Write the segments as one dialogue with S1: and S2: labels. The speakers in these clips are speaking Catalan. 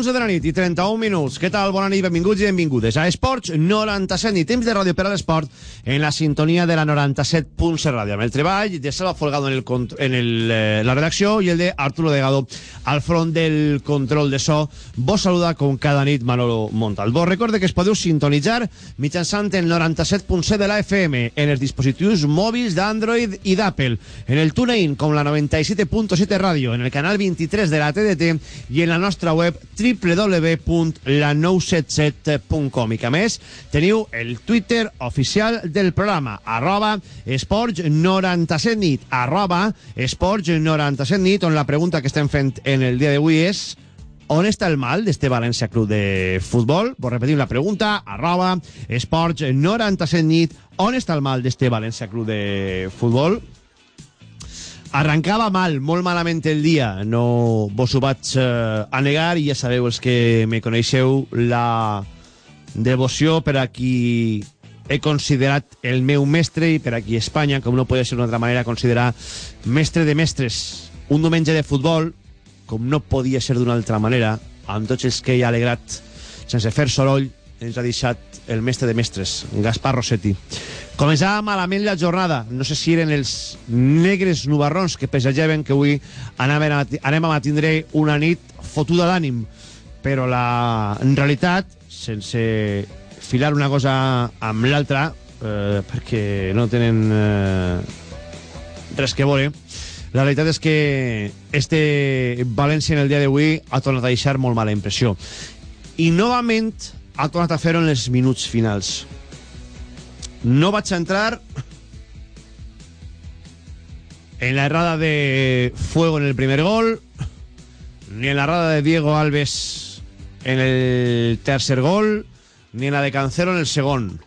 S1: 11 de la nit i 31 minuts. Què tal? Bona nit, benvinguts i benvingudes a Esports 97 i temps de ràdio per a l'esport en la sintonia de la 97.7 ràdio. Amb el treball de Salva Folgado en, el, en el, eh, la redacció i el de Arturo Degado al front del control de so. Vos saluda com cada nit Manolo Montalbó. Recorde que es podeu sintonitzar mitjançant el 97.7 de la FM en els dispositius mòbils d'Android i d'Apple, en el TuneIn com la 97.7 ràdio, en el canal 23 de la TDT i en la nostra web www.la977.com i que més teniu el Twitter oficial del programa arroba esports97 nit arroba esports97 nit on la pregunta que estem fent en el dia d'avui és on està el mal d'este València Club de Futbol? Vos repetim la pregunta, arroba esports97 nit on està el mal d'este València Club de Futbol? Arrancava mal, molt malament el dia, no vos ho vaig eh, a negar i ja sabeu els que me coneixeu la devoció per a qui he considerat el meu mestre i per a qui Espanya, com no pot ser d'una altra manera, considerar mestre de mestres. Un diumenge de futbol, com no podia ser d'una altra manera, amb tots els que he alegrat sense fer soroll, ens ha deixat el mestre de mestres, Gaspar Rossetti. Començava malament la jornada. No sé si eren els negres nubarrons que presagiaven que avui anaven a, anem a tindre una nit fotuda d'ànim. Però la en realitat, sense filar una cosa amb l'altra, eh, perquè no tenen eh, res que veure, la realitat és que este València en el dia d'avui ha tornat a deixar molt mala impressió. I novament ha tornat a fer-ho en els minuts finals. No vaig entrar en la errada de Fuego en el primer gol, ni en la errada de Diego Alves en el tercer gol, ni en la de Cancelo en el segon.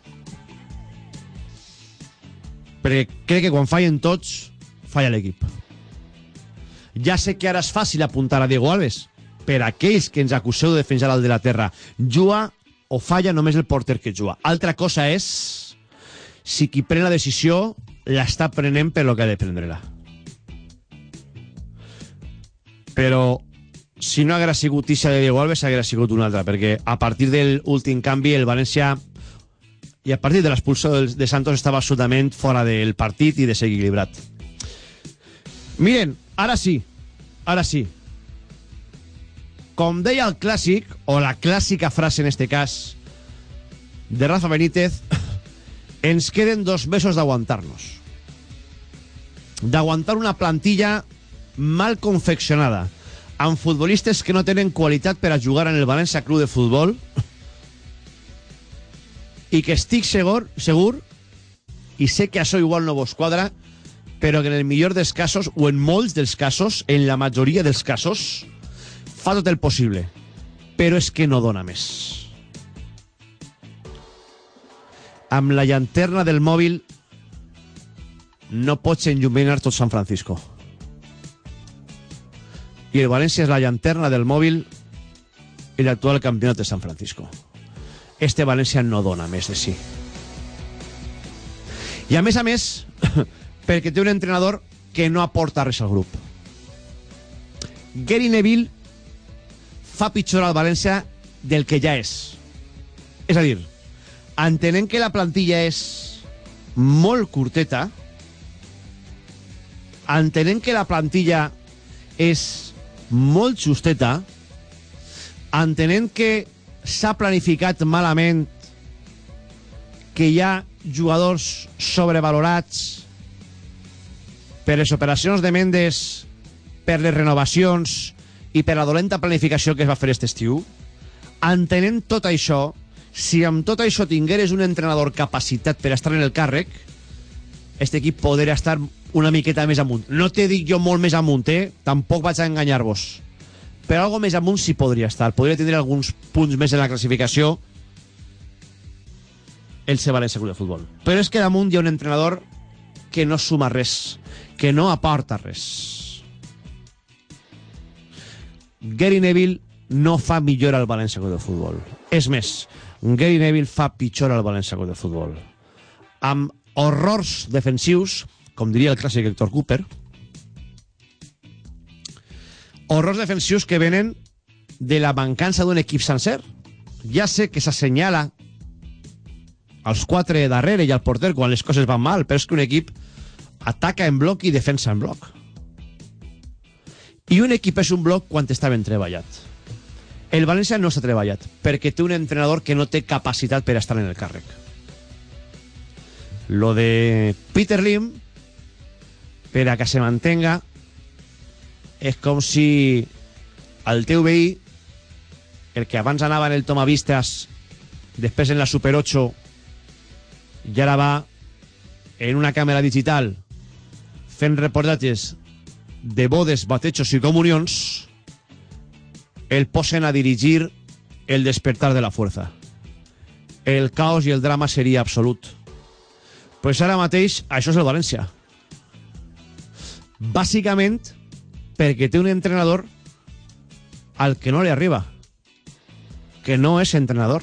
S1: Perquè crec que quan fallen tots, falla l'equip. Ja sé que ara és fàcil apuntar a Diego Alves, per aquells que ens acuseu de defensar al de la terra. Juga o falla només el porter que juga. Altra cosa és si qui pren la decisió l'està prenent per lo que ha de prendre-la. Però si no haguera sigut Ixa de Diego Alves, haguera sigut una altra, perquè a partir del últim canvi el València i a partir de l'expulsió de Santos estava absolutament fora del partit i desequilibrat. Miren, ara sí, ara sí. Com deia el clàssic, o la clàssica frase en este cas, de Rafa Benítez, ens queden dos mesos d'aguantar-nos. D'aguantar una plantilla mal confeccionada, amb futbolistes que no tenen qualitat per a jugar en el València Club de Futbol i que estic segur, segur i sé que això igual no vos quadra, però que en el millor dels casos, o en molts dels casos, en la majoria dels casos, fa tot el possible. Però és que no dona més. Amb la llanterna del mòbil no pots enlluminar tot San Francisco. I el València és la llanterna del mòbil i l'actual campionat de San Francisco. Este València no dona més de sí. I a més a més, perquè té un entrenador que no aporta res al grup. Gary Neville fa pitjor al València del que ja és. És a dir, entenent que la plantilla és molt curteta, entenent que la plantilla és molt justeta, entenent que s'ha planificat malament, que hi ha jugadors sobrevalorats per les operacions de Mendes, per les renovacions i per la dolenta planificació que es va fer aquest estiu, entenent tot això, si amb tot això tingueres un entrenador capacitat per estar en el càrrec, aquest equip podria estar una miqueta més amunt. No te dic jo molt més amunt, eh? Tampoc vaig a enganyar-vos. Però algo més amunt sí podria estar. Podria tindre alguns punts més en la classificació. el ser València Club de Futbol. Però és que damunt hi ha un entrenador que no suma res, que no aporta res. Gary Neville no fa millor al València Club de Futbol. És més, Gary Neville fa pitjor al València Club de Futbol. Amb horrors defensius, com diria el clàssic Héctor Cooper, horrors defensius que venen de la mancança d'un equip sencer. Ja sé que s'assenyala als quatre darrere i al porter quan les coses van mal, però és que un equip ataca en bloc i defensa en bloc. I un equip és un bloc quan està ben treballat. El València no s'ha treballat, perquè té un entrenador que no té capacitat per estar en el càrrec. Lo de Peter Lim, per a que se mantenga, és com si el teu veí, el que abans anava en el Tomavistas, després en la Super 8, i ara va en una càmera digital fent reportatges de bodes, batejos i comunions, el posen a dirigir el despertar de la fuerza. El caos i el drama seria absolut. Pues ara mateix això és el València. Bàsicament perquè té un entrenador al que no li arriba. Que no és entrenador.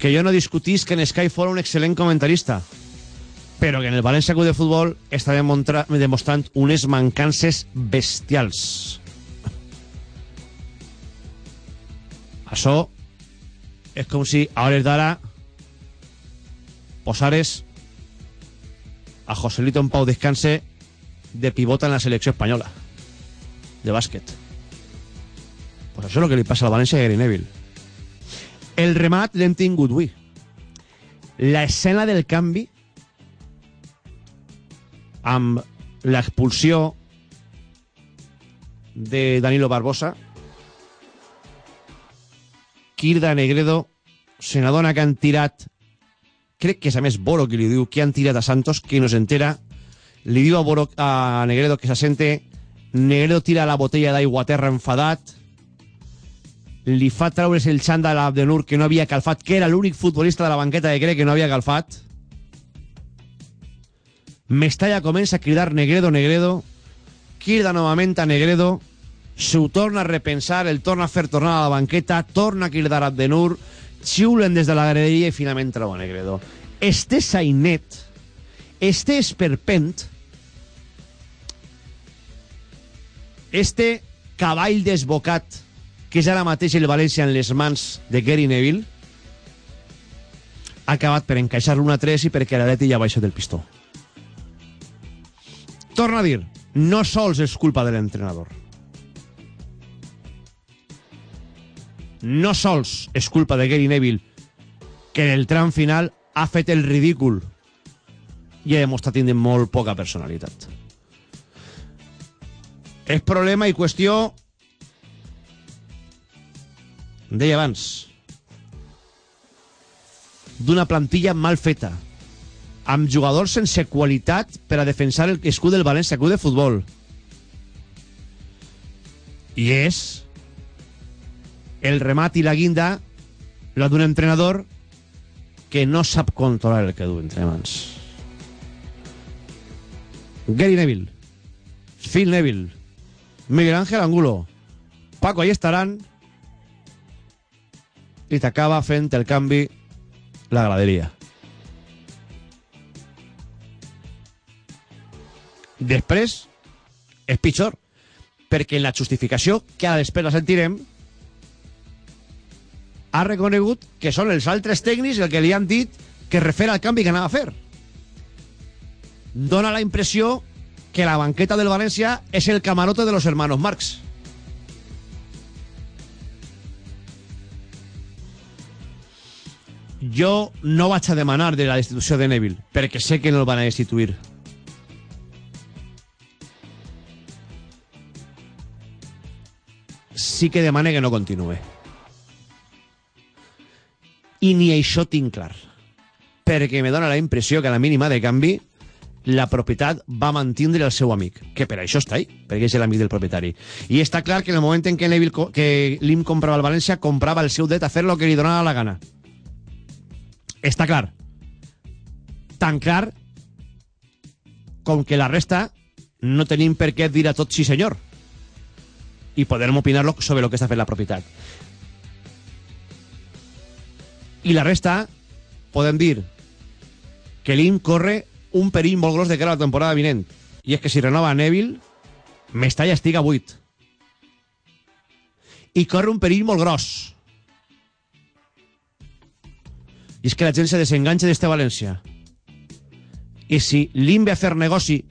S1: Que jo no discutís que en Sky fora un excel·lent comentarista però que en el València Club de Futbol està demostrant unes mancances bestials. Això és com si a hores d'ara posares a Joselito en Pau Descanse de pivota en la selecció espanyola de bàsquet. Pues això és el que li passa al València a Gary Neville. El remat l'hem tingut avui. La escena del canvi amb l'expulsió de Danilo Barbosa Kirda Negredo se n'adona que han tirat crec que és a més Boro qui li diu que han tirat a Santos que no s'entera. Li diu a, Boro, a Negredo que s'assente. Negredo tira la botella d'aigua a terra enfadat. Li fa traure's el xandall a Abdenur que no havia calfat, que era l'únic futbolista de la banqueta que crec que no havia calfat Mestalla comença a cridar Negredo, Negredo, crida novament a Negredo, s'ho torna a repensar, el torna a fer tornar a la banqueta, torna a cridar a Abdenur, xiulen des de la graderia i finalment troba Negredo. Este sainet, este esperpent, este cavall desbocat que és ara mateix el València en les mans de Gary Neville, ha acabat per encaixar l'una 3 i perquè l'Atleti ja baixa del pistó. Torna a dir, no sols és culpa de l'entrenador. No sols és culpa de Gary Neville, que en el tram final ha fet el ridícul i ha demostrat tindre molt poca personalitat. És problema i qüestió deia abans d'una plantilla mal feta amb jugadors sense qualitat per a defensar el escut del València Club de Futbol. I és el remat i la guinda la d'un entrenador que no sap controlar el que du entre mans. Gary Neville, Phil Neville, Miguel Ángel Angulo, Paco, ahí estaran i t'acaba fent el canvi la graderia. Després, és pitjor, perquè en la justificació, que a després la sentirem, ha reconegut que són els altres tècnics el que li han dit que refera al canvi que anava a fer. Dona la impressió que la banqueta del València és el camarote de los hermanos Marx. Jo no vaig a demanar de la destitució de Neville, perquè sé que no el van a destituir. Sí que demana que no continue. I ni això tinc clar. Perquè me dóna la impressió que a la mínima de canvi la propietat va mantindre el seu amic, que per això està ahí, perquè és l'amic del propietari. I està clar que en el moment en què, Neville, que Lim comprava el València, comprava el seu dret a fer lo que li donava la gana. Està clar. Tan clar com que la resta no tenim per què dir a tot sí senyor i podem opinar sobre el que està fent la propietat. I la resta podem dir que l'IM corre un perill molt gros de cara a la temporada vinent. I és que si renova Neville, Mestalla estiga a 8. I corre un perill molt gros. I és que la gent se desenganxa d'este València. I si l'IM ve a fer negoci,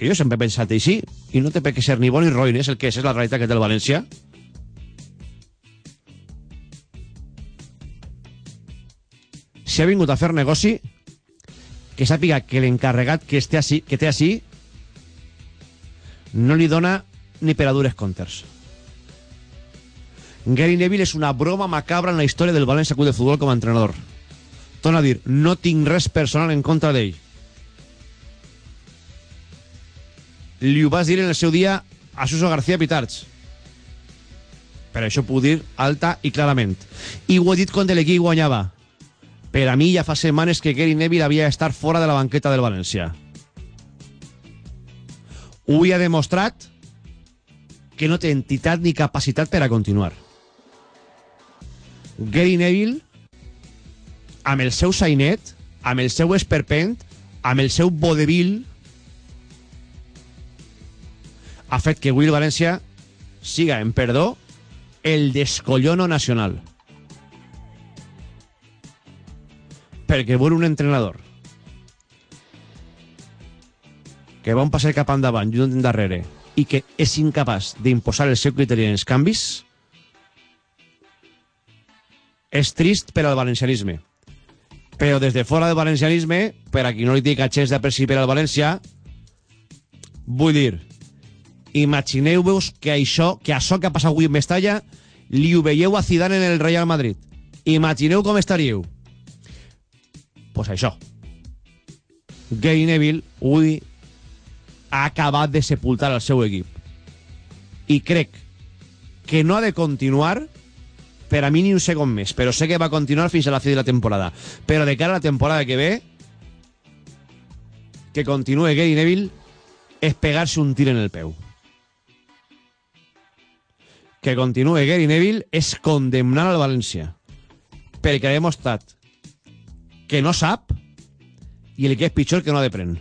S1: que jo sempre he pensat així, i no té per què ser ni bon ni roïn, és el que és, és la realitat que té el València, si ha vingut a fer negoci, que sàpiga que l'encarregat que, esté així, que té així no li dona ni per a dures comptes. Gary Neville és una broma macabra en la història del València Club de Futbol com a entrenador. Torna a dir, no tinc res personal en contra d'ell. Li ho vas dir en el seu dia a Suso García Pitarch. Per això puc dir alta i clarament. I ho he dit quan l'equip guanyava. Per a mi ja fa setmanes que Gary Neville havia d'estar fora de la banqueta del València. Ho ha demostrat que no té entitat ni capacitat per a continuar. Gary Neville, amb el seu sainet, amb el seu esperpent, amb el seu vodevil, ha fet que el València siga, en perdó, el descollono nacional. perquè vol un entrenador que va un passer cap endavant i un darrere i que és incapaç d'imposar el seu criteri en els canvis és trist per al valencianisme però des de fora del valencianisme per a qui no li dic xens d'apreci per al València vull dir imagineu-vos que això que això que ha passat avui en Mestalla li ho veieu a Zidane en el Real Madrid imagineu com estaríeu pues això. Gary Neville avui ha acabat de sepultar el seu equip. I crec que no ha de continuar per a mi ni un segon més, però sé que va continuar fins a la fi de la temporada. Però de cara a la temporada que ve, que continue Gary Neville és pegar-se un tir en el peu. Que continue Gary Neville és condemnar al València. Perquè ha demostrat que no sap i el que és pitjor que no depren.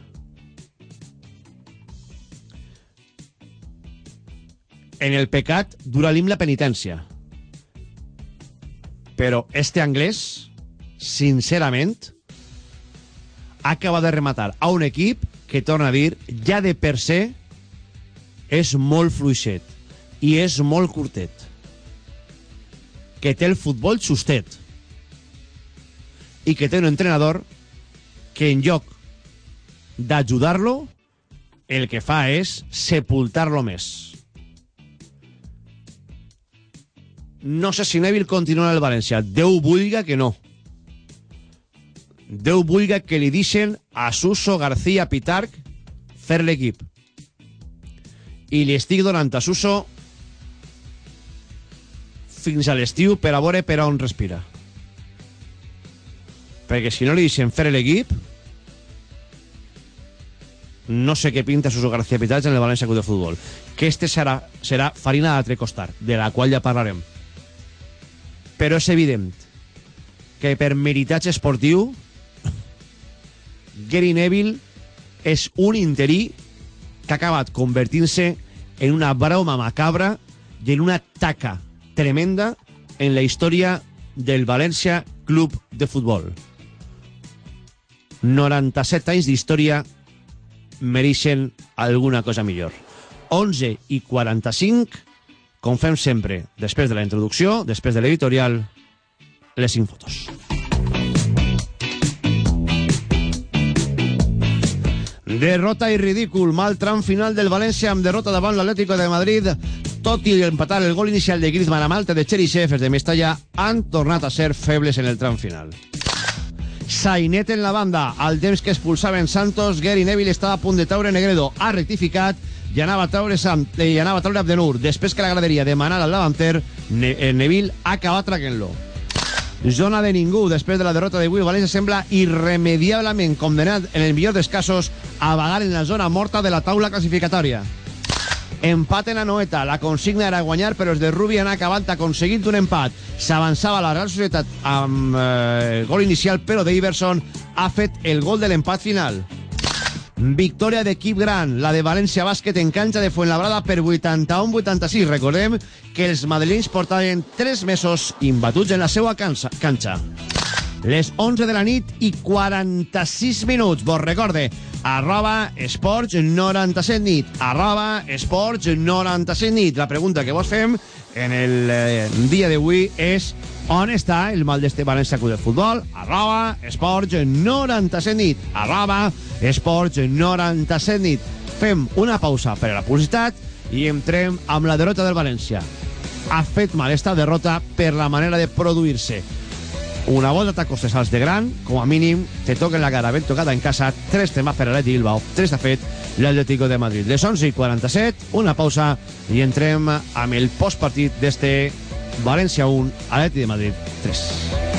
S1: En el pecat dura l'im la penitència. Però este anglès, sincerament, acaba de rematar a un equip que, torna a dir, ja de per se és molt fluixet i és molt curtet. Que té el futbol justet i que té un entrenador que en lloc d'ajudar-lo el que fa és sepultar-lo més. No sé si Neville continua el València. Déu vulga que no. Déu vulga que li deixen a Suso García Pitarc fer l'equip. I li estic donant a Suso fins a l'estiu per a veure per on respira. Perquè si no li deixen fer l'equip no sé què pinta Suso García Pitats en el València Club de Futbol. Que este serà, serà farina d'altre costar de la qual ja parlarem. Però és evident que per meritatge esportiu Gary Neville és un interí que ha acabat convertint-se en una broma macabra i en una taca tremenda en la història del València Club de Futbol. 97 anys d'història mereixen alguna cosa millor. 11 i 45, com fem sempre, després de la introducció, després de l'editorial, les 5 fotos. Derrota i ridícul, mal tram final del València amb derrota davant l'Atlético de Madrid. Tot i empatar el gol inicial de Griezmann a Malta de Cherisev de Mestalla, han tornat a ser febles en el tram final. Sainet en la banda. Al temps que expulsaven Santos, Gary Neville estava a punt de taure Negredo. Ha rectificat i anava a taure, Sant, eh, i anava a taure Abdenur. Després que la graderia demanara al davanter, ne eh, Neville ha acabat traient-lo. zona de ningú. Després de la derrota d'avui, el València sembla irremediablement condenat, en el millor dels casos, a vagar en la zona morta de la taula classificatòria. Empat en Anoeta. La consigna era guanyar, però els de Rubi han acabat aconseguint un empat. S'avançava la Real Societat amb eh, gol inicial, però d'Iverson ha fet el gol de l'empat final. Victòria d'equip gran, la de València Bàsquet en canxa de Fuenlabrada per 81-86. Recordem que els madrilins portaven 3 mesos imbatuts en la seva canxa. Les 11 de la nit i 46 minuts. Vos recorde, arroba esports 97 nit, arroba esports 97 nit. La pregunta que vos fem en el eh, dia d'avui és on està el mal d'este València Club de Futbol? Arroba esports 97 nit, arroba esports 97 nit. Fem una pausa per a la publicitat i entrem amb la derrota del València. Ha fet mal esta derrota per la manera de produir-se una volta t'acostes als de gran, com a mínim, te toquen la cara ben tocada en casa, tres temes per a l'Atleti Bilbao, tres de fet l'Atlético de Madrid. Les 11 i 47, una pausa i entrem amb el postpartit d'este València 1, Atleti de Madrid 3.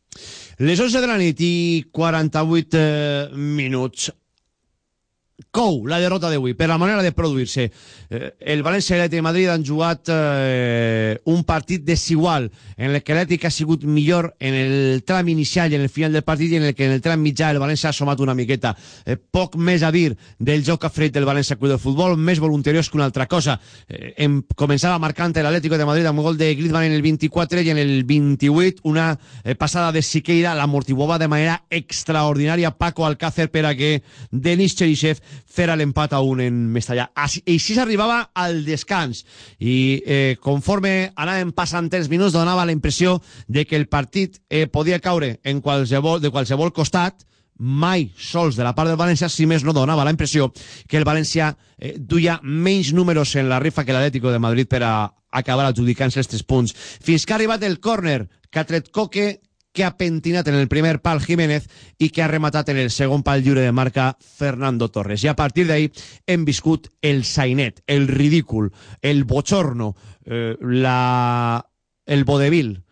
S1: Les 11 de la nit i 48 eh, minuts. Cou, la derrota d'avui, per la manera de produir-se. Eh, el València i l'Atlètic de Madrid han jugat eh, un partit desigual, en el que l'Atlètic ha sigut millor en el tram inicial i en el final del partit i en el que en el tram mitjà el València ha somat una miqueta. Eh, poc més a dir del joc que ha fet el València Club de Futbol, més voluntariós que una altra cosa. Eh, em, començava marcant l'Atlético de Madrid amb un gol de Griezmann en el 24 i en el 28 una eh, passada de Siqueira, l'amortiguava de manera extraordinària Paco Alcácer per a que Denis Cherisev fera l'empat a un en Mestallà. Així, s'arribava al descans i eh, conforme anaven passant els minuts donava la impressió de que el partit eh, podia caure en qualsevol, de qualsevol costat mai sols de la part del València, si més no donava la impressió que el València eh, duia menys números en la rifa que l'Atlético de Madrid per a acabar adjudicant-se els tres punts. Fins que ha arribat el córner que ha tret Coque, que ha pentinat en el primer pal Jiménez i que ha rematat en el segon pal lliure de marca Fernando Torres. I a partir d'ahí hem viscut el sainet, el ridícul, el bochorno, eh, la... el vodevil,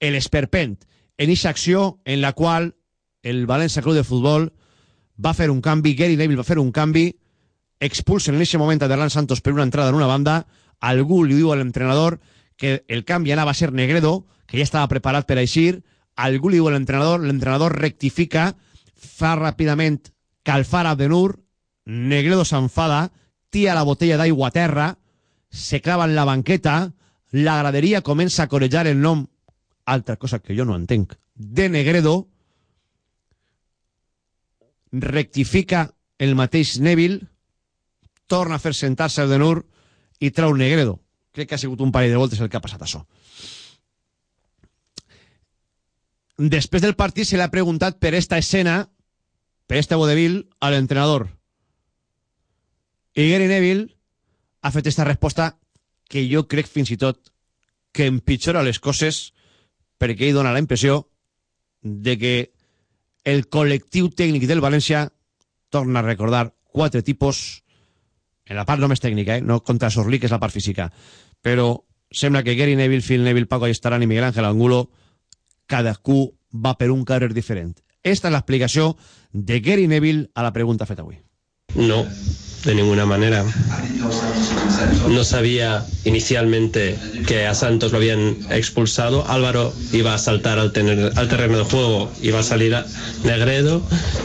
S1: el esperpent, en aquesta acció en la qual el València Club de Futbol va fer un canvi, Gary Neville va fer un canvi, expulsen en aquest moment a Derlan Santos per una entrada en una banda, algú li diu a l'entrenador que el canvi anava a ser Negredo, que ja estava preparat per a eixir, algú li diu a l'entrenador, l'entrenador rectifica, fa ràpidament calfar a Benur, Negredo s'enfada, tia la botella d'aigua a terra, se clava en la banqueta, la graderia comença a corejar el nom, altra cosa que jo no entenc, de Negredo, rectifica el mateix Neville, torna a fer sentar-se el Denur i trau Negredo. Crec que ha sigut un parell de voltes el que ha passat això. Després del partit se le ha preguntat per esta escena, per este vodevil, a l'entrenador. I Gary Neville ha fet esta resposta que jo crec fins i tot que empitjora les coses perquè ell dona la impressió de que el col·lectiu tècnic del València torna a recordar quatre tipus en la part només tècnica, eh? no contra Sorlí, que és la part física, però sembla que Gary Neville, Phil Neville, Paco Ayestarán i Miguel Ángel Angulo cadascú va per un carrer diferent. Esta és l'explicació de Gary Neville a la pregunta feta avui.
S2: No, de ninguna manera. No sabía inicialmente que a Santos lo habían expulsado. Álvaro iba a saltar al terreno de juego, iba a salir a Negredo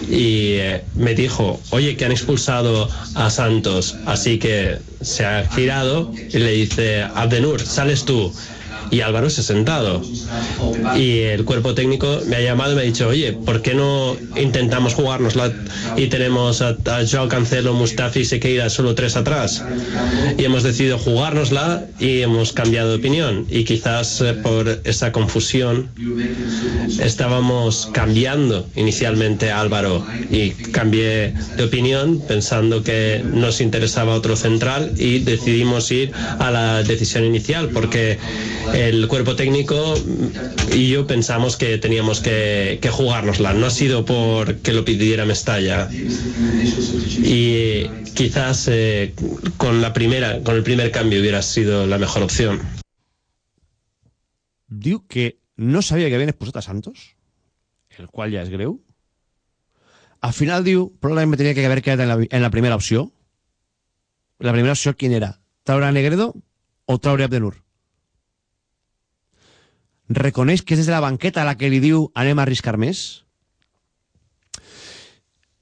S2: y eh, me dijo, oye, que han expulsado a Santos. Así que se ha girado y le dice, Abdenur, sales tú y Álvaro se ha sentado. Y el cuerpo técnico me ha llamado y me ha dicho, oye, ¿por qué no intentamos jugárnosla y tenemos a, a Joao Cancelo, Mustafi y Sequeira solo tres atrás? Y hemos decidido jugárnosla y hemos cambiado de opinión. Y quizás eh, por esa confusión estábamos cambiando inicialmente a Álvaro y cambié de opinión pensando que nos interesaba otro central y decidimos ir a la decisión inicial porque el cuerpo técnico y yo pensamos que teníamos que, jugárnosla. No ha sido porque lo pidiera Mestalla. Y quizás eh, con la primera, con el primer cambio hubiera sido la mejor opción.
S1: Diu que no sabia que havien expulsat a Santos, el qual ja és greu. Al final diu, probablement tenia que haver quedat en la, la primera opció. La primera opció, quin era? Traure a Negredo o traure a Abdenur? Reconeix que és des de la banqueta la que li diu anem a arriscar més?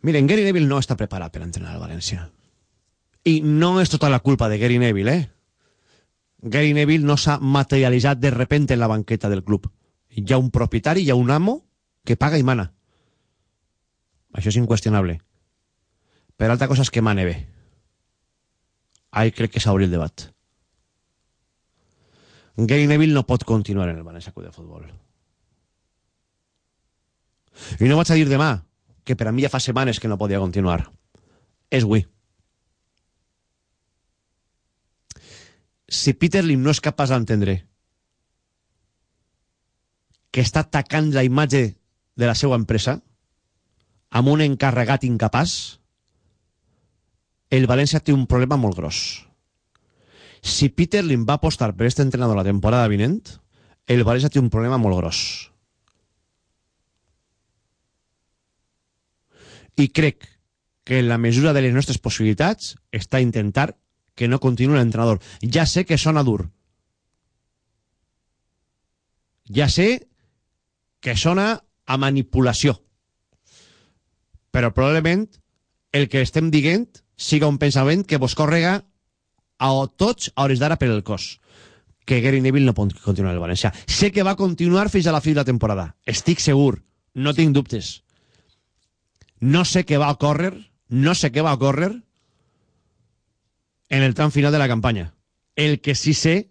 S1: Miren, Gary Neville no està preparat per entrenar al València. I no és tota la culpa de Gary Neville, eh? Gary Neville no s'ha materialitzat de repente en la banqueta del club. Hi ha un propietari, hi ha un amo que paga i mana. Això és inqüestionable. Per altra cosa és que mane bé. Ahí crec que s'obri el debat. Gary Neville no pot continuar en el València Club de Futbol. I no vaig a dir demà, que per a mi ja fa setmanes que no podia continuar. És avui. Si Peter Lim no és capaç d'entendre que està atacant la imatge de la seva empresa amb un encarregat incapaç, el València té un problema molt gros si Peter Lim va apostar per aquest entrenador la temporada vinent, el València té un problema molt gros. I crec que en la mesura de les nostres possibilitats està intentar que no continuï l'entrenador. Ja sé que sona dur. Ja sé que sona a manipulació. Però probablement el que estem dient siga un pensament que vos còrrega a tots a hores d'ara per el cos que Gary Neville no pot continuar el València. Sé que va continuar fins a la fi de la temporada. Estic segur. No tinc dubtes. No sé què va ocórrer, no sé què va ocórrer en el tram final de la campanya. El que sí sé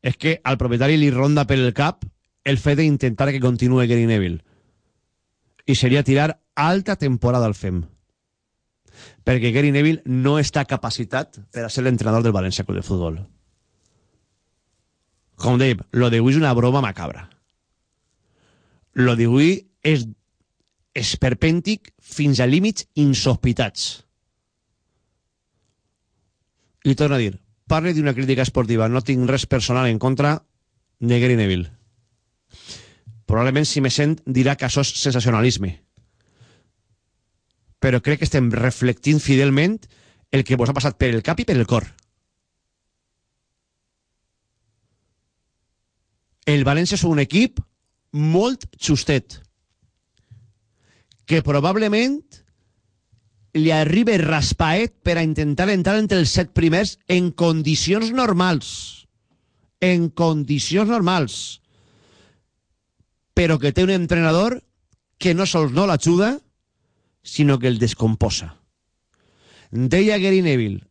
S1: és que al propietari li ronda per el cap el fet d'intentar que continuï Gary Neville. I seria tirar alta temporada al FEM perquè Gary Neville no està capacitat per a ser l'entrenador del València Club de Futbol. Com deia, lo d'avui és una broma macabra. Lo d'avui és esperpèntic fins a límits insospitats. I torno a dir, parle d'una crítica esportiva, no tinc res personal en contra de Gary Neville. Probablement, si me sent, dirà que això és sensacionalisme però crec que estem reflectint fidelment el que vos ha passat per el cap i per el cor. El València és un equip molt justet, que probablement li arriba raspaet per a intentar entrar entre els set primers en condicions normals. En condicions normals. Però que té un entrenador que no sols no l'ajuda, sinó que el descomposa. Deia Gary Neville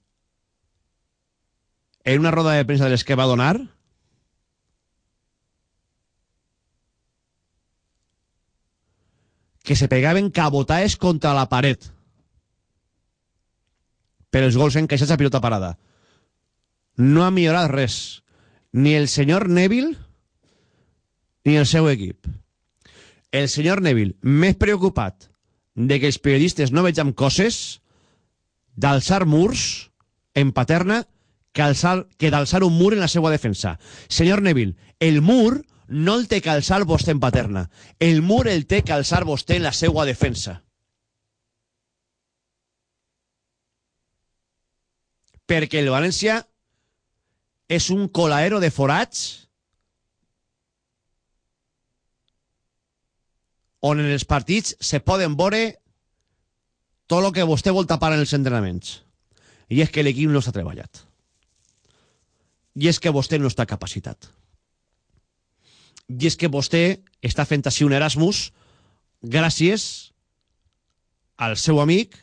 S1: en una roda de premsa de les que va donar que se pegaven cabotaes contra la paret per els gols encaixats a pilota parada. No ha millorat res. Ni el senyor Neville ni el seu equip. El senyor Neville, més preocupat de que els periodistes no vegem coses d'alçar murs en paterna que, alçar, que d'alçar un mur en la seva defensa. Senyor Neville, el mur no el té que alçar vostè en paterna. El mur el té que alçar vostè en la seva defensa. Perquè el València és un colaero de forats on en els partits se poden veure tot el que vostè vol tapar en els entrenaments. I és que l'equip no s'ha treballat. I és que vostè no està capacitat. I és que vostè està fent així un Erasmus gràcies al seu amic,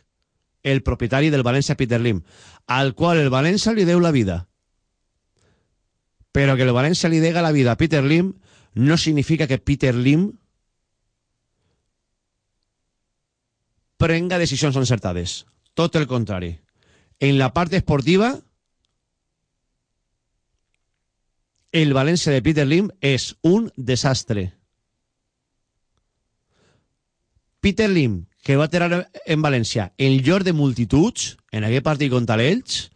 S1: el propietari del València Peter Lim, al qual el València li deu la vida. Però que el València li dega la vida a Peter Lim no significa que Peter Lim prenga decisions encertades. Tot el contrari. En la part esportiva, el València de Peter Lim és un desastre. Peter Lim, que va tirar en València en llor de multituds, en aquest partit contra l'Elx,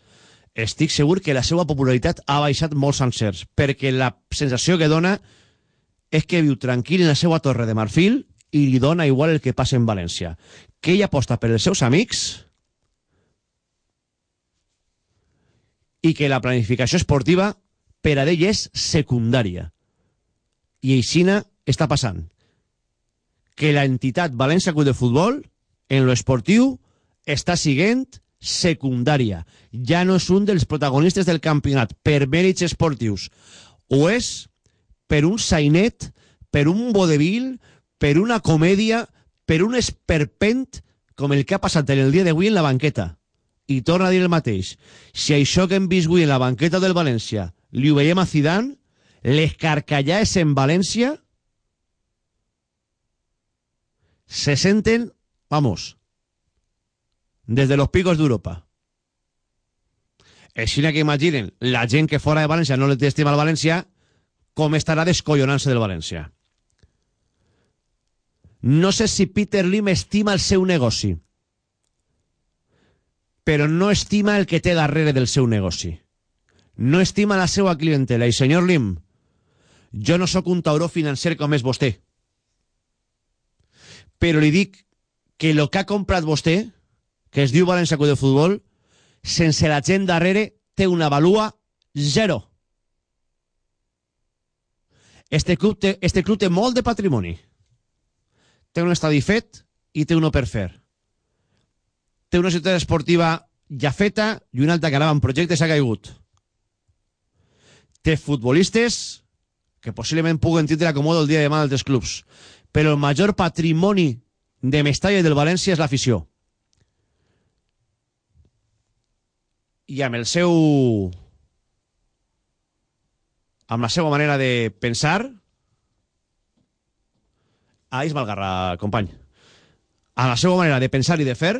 S1: estic segur que la seva popularitat ha baixat molt sencers, perquè la sensació que dona és que viu tranquil en la seva torre de marfil i li dona igual el que passa en València. Que ell aposta per els seus amics i que la planificació esportiva per a ell és secundària. I aixina està passant que la entitat València Club de Futbol en lo esportiu està siguent secundària. Ja no és un dels protagonistes del campionat per mèrits esportius. O és per un sainet, per un vodevil, per una comèdia, per un esperpent com el que ha passat el dia d'avui en la banqueta. I torna a dir el mateix. Si això que hem vist avui en la banqueta del València li ho veiem a Zidane, les carcallades en València se senten, vamos, desde los picos d'Europa. Així que imaginen, la gent que fora de València no li estima al València, com estarà descollonant-se del València. No sé si Peter Lim estima el seu negoci, però no estima el que té darrere del seu negoci. No estima la seva clientela. I, senyor Lim, jo no sóc un tauró financer com és vostè. Però li dic que el que ha comprat vostè, que es diu València Club de Futbol, sense la gent darrere, té una valua zero. Este club té, este club té molt de patrimoni. Té un estadi fet i té uno per fer. Té una ciutat esportiva ja feta i una altra que anava en projecte s'ha caigut. Té futbolistes que possiblement puguen tindre acomodo el dia de demà d'altres clubs. Però el major patrimoni de Mestalla del València és l'afició. I amb el seu... amb la seva manera de pensar... Ah, és Malgarra, company. Amb la seva manera de pensar i de fer...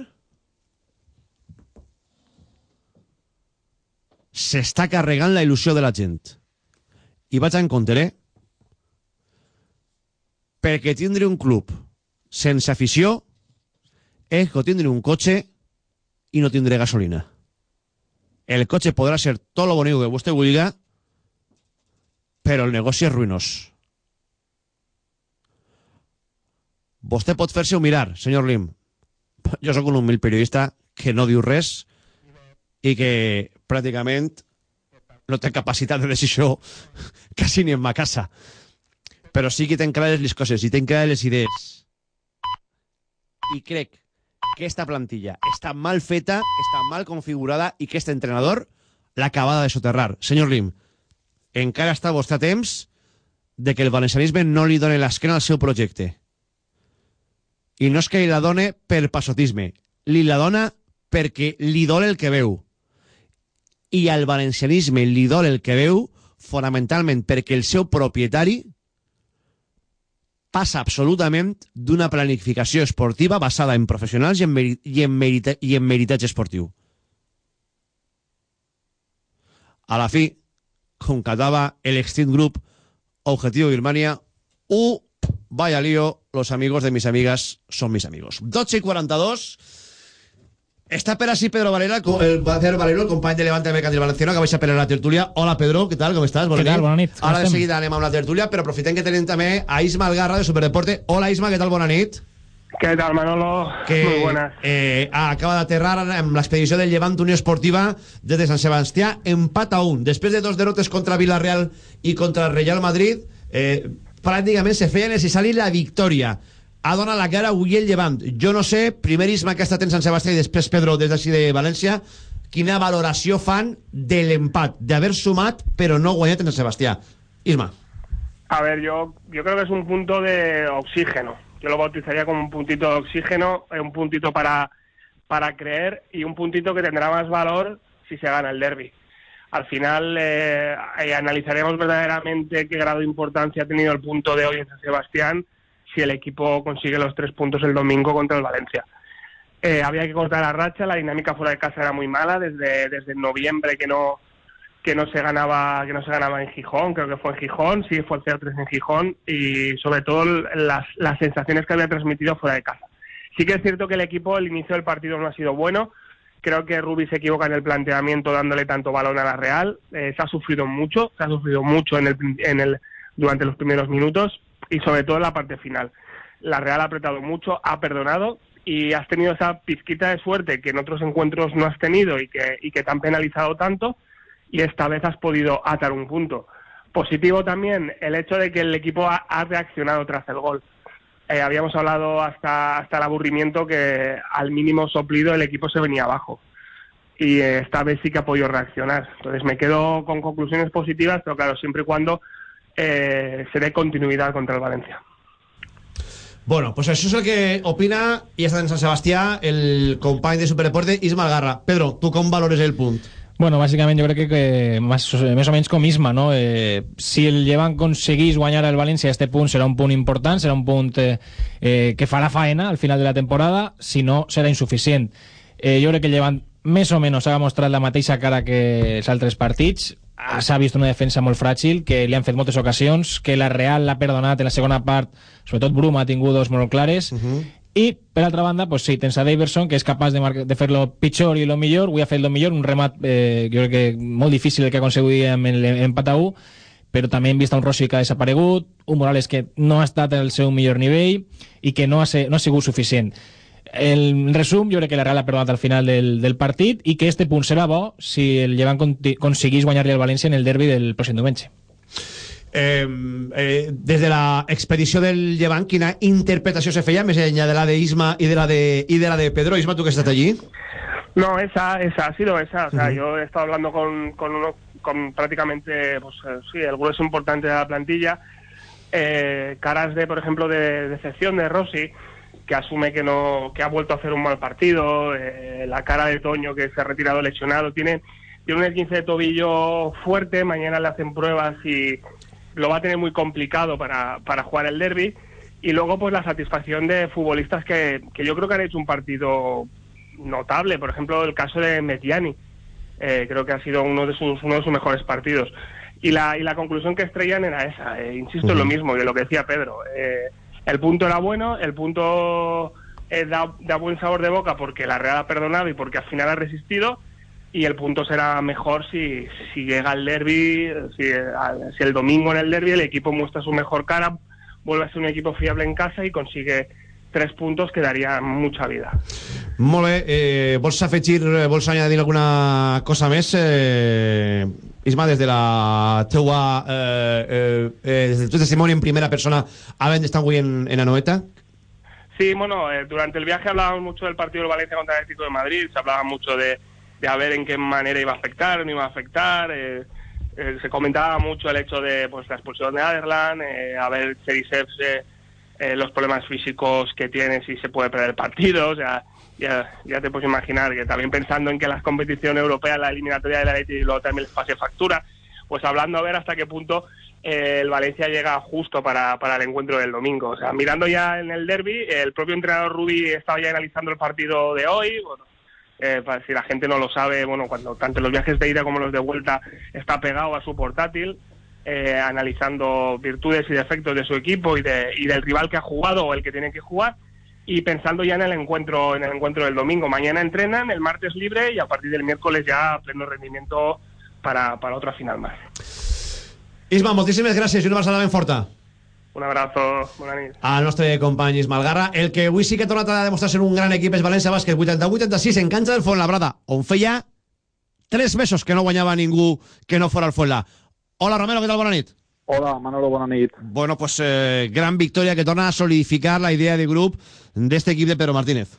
S1: s'està carregant la il·lusió de la gent. I vaig en compte, eh? Perquè tindre un club sense afició és que tindre un cotxe i no tindre gasolina. El cotxe podrà ser tot lo bonic que vostè vulgui, però el negoci és ruïnós. Vostè pot fer-se un mirar, senyor Lim. Jo sóc un humil periodista que no diu res i que pràcticament no té capacitat de decisió quasi ni en ma casa. Però sí que ten clares les coses i ten clares les idees. I crec que esta plantilla està mal feta, està mal configurada i que este entrenador l'ha acabada de soterrar. Senyor Lim, encara està a temps de que el valencianisme no li doni l'esquena al seu projecte. I no és que li la done per passotisme, li la dona perquè li dol el que veu i al valencianisme li dol el que veu fonamentalment perquè el seu propietari passa absolutament d'una planificació esportiva basada en professionals i en, i en, merita i en meritatge esportiu. A la fi, concatava el extint grup Objetivo Birmania, u vaya lío, los amigos de mis amigas son mis amigos. 12 y 42, Està per així Pedro Varela, el, el Pedro Valero, el company de Levante Mercantil Valenciano, que baixa per la tertúlia. Hola, Pedro, què tal, com estàs?
S3: Què tal? Bona nit,
S1: Ara de seguida anem amb la tertúlia, però aprofitem que tenim també a Isma Algarra, de Superdeporte. Hola, Isma, què tal? Bona nit.
S4: ¿Qué tal, Manolo?
S1: Que
S4: Muy buenas.
S1: eh, acaba d'aterrar amb l'expedició del Llevant Unió Esportiva des de Sant Sebastià, empat a un. Després de dos derrotes contra Villarreal i contra el Real Madrid, eh, pràcticament se feia necessari la victòria. Ha donat la cara avui el Llevant. Jo no sé, primer Isma que estat en Sant Sebastià i després Pedro des d'ací de València, quina valoració fan de l'empat, d'haver sumat no guanyat en Sant Sebastià. Isma.
S4: A ver, yo, yo creo que es un punto de oxígeno. Yo lo bautizaría como un puntito de oxígeno, eh, un puntito para, para creer y un puntito que tendrá más valor si se gana el derby. Al final eh, eh, analizaremos verdaderamente qué grado de importancia ha tenido el punto de hoy en San Sebastián si el equipo consigue los tres puntos el domingo contra el Valencia. Eh, había que cortar la racha, la dinámica fuera de casa era muy mala desde, desde noviembre que no que no se ganaba que no se ganaba en Gijón, creo que fue en Gijón, sí, fue el 0-3 en Gijón y sobre todo las, las sensaciones que había transmitido fuera de casa. Sí que es cierto que el equipo, el inicio del partido no ha sido bueno, creo que Rubi se equivoca en el planteamiento dándole tanto balón a la Real, Eh, se ha sufrido mucho, se ha sufrido mucho en el, en el, durante los primeros minutos y sobre todo en la parte final. La Real ha apretado mucho, ha perdonado y has tenido esa pizquita de suerte que en otros encuentros no has tenido y que, y te han penalizado tanto y esta vez has podido atar un punto. Positivo también el hecho de que el equipo ha reaccionado tras el gol. Eh, habíamos hablado hasta, hasta el aburrimiento que al mínimo soplido el equipo se venía abajo. Y eh, esta vez sí que ha podido reaccionar. Entonces me quedo con conclusiones positivas, pero claro, siempre y cuando eh, se dé continuidad contra el Valencia.
S1: Bueno, pues això és el que opina i està en Sant Sebastià el company de Superdeporte, Isma Algarra. Pedro, tu com valores el punt?
S3: Bueno, bàsicament jo crec que, que més, més o menys com Isma, no? Eh, si el Llevant aconseguís guanyar el València a este punt serà un punt important, serà un punt eh, eh, que farà faena al final de la temporada, si no serà insuficient. Eh, jo crec que el Llevant més o menys ha mostrat la mateixa cara que els altres partits, Ah, s'ha vist una defensa molt fràgil, que li han fet moltes ocasions, que la Real l'ha perdonat en la segona part, sobretot Bruma ha tingut dos molt clares, i per altra banda, pues sí, tens a Daverson, que és capaç de, de fer-lo pitjor i lo millor, avui ha fet lo millor, un remat eh, jo crec que molt difícil el que aconseguia amb l'empat a 1, però també hem vist un Rossi que ha desaparegut, un Morales que no ha estat al seu millor nivell i que no ha, se, no ha sigut suficient. El resum, jo crec que la Real ha perdonat al final del, del partit i que este punt serà bo si el Llevant aconseguís guanyar-li al València en el derbi del pròxim diumenge.
S1: Eh, eh, des de la expedició del Llevant, quina interpretació se feia, més enllà de la de Isma i de la de, i de, la de Pedro? Isma, tu que has estat allí?
S4: No, esa, esa ha sido esa. O sea, yo he estado hablando con, con, uno, con prácticamente, pues eh, sí, el grueso importante de la plantilla. Eh, caras de, por ejemplo, de decepción de Rossi, que asume que no, que ha vuelto a hacer un mal partido. eh, la cara de Toño, que se ha retirado lesionado. Tiene, tiene un esguince de tobillo fuerte. Mañana le hacen pruebas y lo va a tener muy complicado para, para jugar el derby. Y luego, pues la satisfacción de futbolistas que, que yo creo que han hecho un partido notable. Por ejemplo, el caso de Metiani. Eh, creo que ha sido uno de sus, uno de sus mejores partidos. Y la, y la conclusión que estrellan era esa. eh, insisto en lo mismo, de lo que decía Pedro. Eh, el punto era bueno, el punto eh, da, da buen sabor de boca porque la Real ha perdonado y porque al final ha resistido. Y el punto será mejor si, si llega el derby, si, si el domingo en el derby el equipo muestra su mejor cara, vuelve a ser un equipo fiable en casa y consigue tres puntos que darían mucha vida.
S1: Molt bé, eh, vols afegir, vols añadir alguna cosa més? Eh, Isma, des de la teua eh, eh, eh, des del teu testimoni en primera persona havent d'estar avui en, en Anoeta
S4: Sí, bueno, eh, durante el viaje hablábamos mucho del partido del Valencia contra el Atlético de Madrid, se hablaba mucho de, de a ver en qué manera iba a afectar, no iba a afectar, eh, eh, se comentaba mucho el hecho de pues la expulsión de Aderland, eh, a ver Cherisev eh, eh, los problemas físicos que tiene, si se puede perder el partido, o sea, ya, ya te puedes imaginar que también pensando en que las competiciones europeas, la eliminatoria de la Leti y luego también les pase factura, pues hablando a ver hasta qué punto el Valencia llega justo para, para el encuentro del domingo. O sea, mirando ya en el derby, el propio entrenador Rubi estaba ya analizando el partido de hoy. Bueno, eh, si la gente no lo sabe, bueno, cuando tanto los viajes de ida como los de vuelta está pegado a su portátil, eh, analizando virtudes y defectos de su equipo y, de, y del rival que ha jugado o el que tiene que jugar. y pensando ya en el encuentro en el encuentro del domingo. Mañana entrenan, el martes libre y a partir del miércoles ya pleno rendimiento para, para otra final más.
S1: Isma, moltíssimes gràcies i una abraçada ben forta.
S4: Un abrazo, bona nit.
S1: Al nostre company Ismael Garra. El que avui sí que ha tornat a demostrar ser un gran equip és València Bàsquet 88-86 en canxa del Fuenlabrada, on feia tres mesos que no guanyava ningú que no fora el Fuenla. Hola Romero, què tal? Bona nit.
S5: Hola, Manolo, bona nit.
S1: Bueno, pues eh, gran victòria que torna a solidificar la idea de grup d'este equip de Pedro Martínez.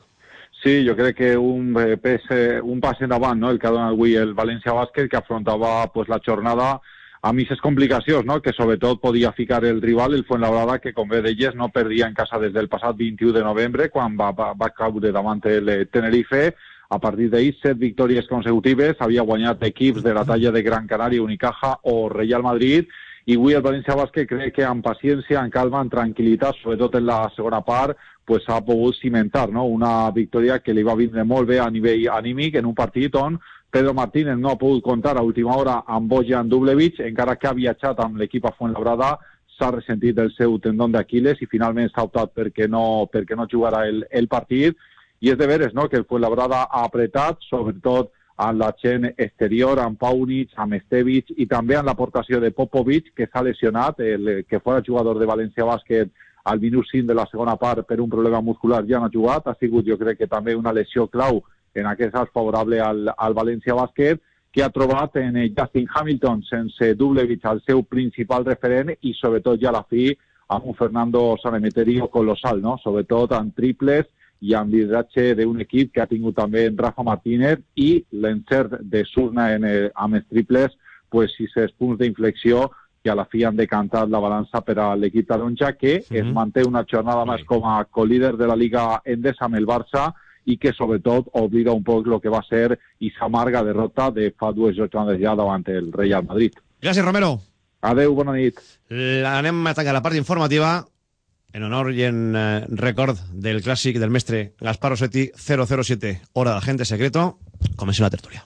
S5: Sí, jo crec que un, eh, pes, eh, un pas endavant, no?, el que ha donat avui el València Bàsquet, que afrontava pues, la jornada amb aquestes complicacions, no?, que sobretot podia ficar el rival, el Fuenlabrada, que com bé deies no perdia en casa des del passat 21 de novembre, quan va, va, va caure davant el eh, Tenerife, a partir d'ahir, set victòries consecutives, havia guanyat equips de la talla de Gran Canària, Unicaja o Real Madrid, i avui el València Bàsquet crec que amb paciència, amb calma, amb tranquil·litat, sobretot en la segona part, pues ha pogut cimentar no? una victòria que li va vindre molt bé a nivell anímic en un partit on Pedro Martínez no ha pogut comptar a última hora amb Bojan Dublevich, encara que ha viatjat amb l'equip a Fuenlabrada, s'ha ressentit el seu tendon d'Aquiles i finalment s'ha optat perquè no, perquè no jugarà el, el partit. I és de veres no? que el Fuenlabrada ha apretat, sobretot amb la gent exterior, amb Paunic, amb Estevich i també amb l'aportació de Popovic, que s'ha lesionat, el que fora jugador de València Bàsquet al minut 5 de la segona part per un problema muscular ja no ha jugat, ha sigut jo crec que també una lesió clau en aquest cas favorable al, al València Bàsquet, que ha trobat en Justin Hamilton sense Dublevich el seu principal referent i sobretot ja a la fi amb un Fernando Sanemeterio colossal, no? sobretot amb triples i amb lideratge d'un equip que ha tingut també en Rafa Martínez i l'encert de Surna en, eh, amb els triples, pues, sis punts d'inflexió que a la fi han decantat la balança per a l'equip taronja que mm -hmm. es manté una jornada més com a colíder de la Liga Endesa amb el Barça i que sobretot oblida un poc el que va ser i s'amarga derrota de fa dues jornades ja davant el Real Madrid.
S1: Gràcies, Romero.
S5: Adeu, bona nit.
S1: Anem a tancar la part informativa en honor y en eh, record del clàssic del mestre Gaspar Rossetti 007, Hora del Agente Secreto. Comença la tertúlia.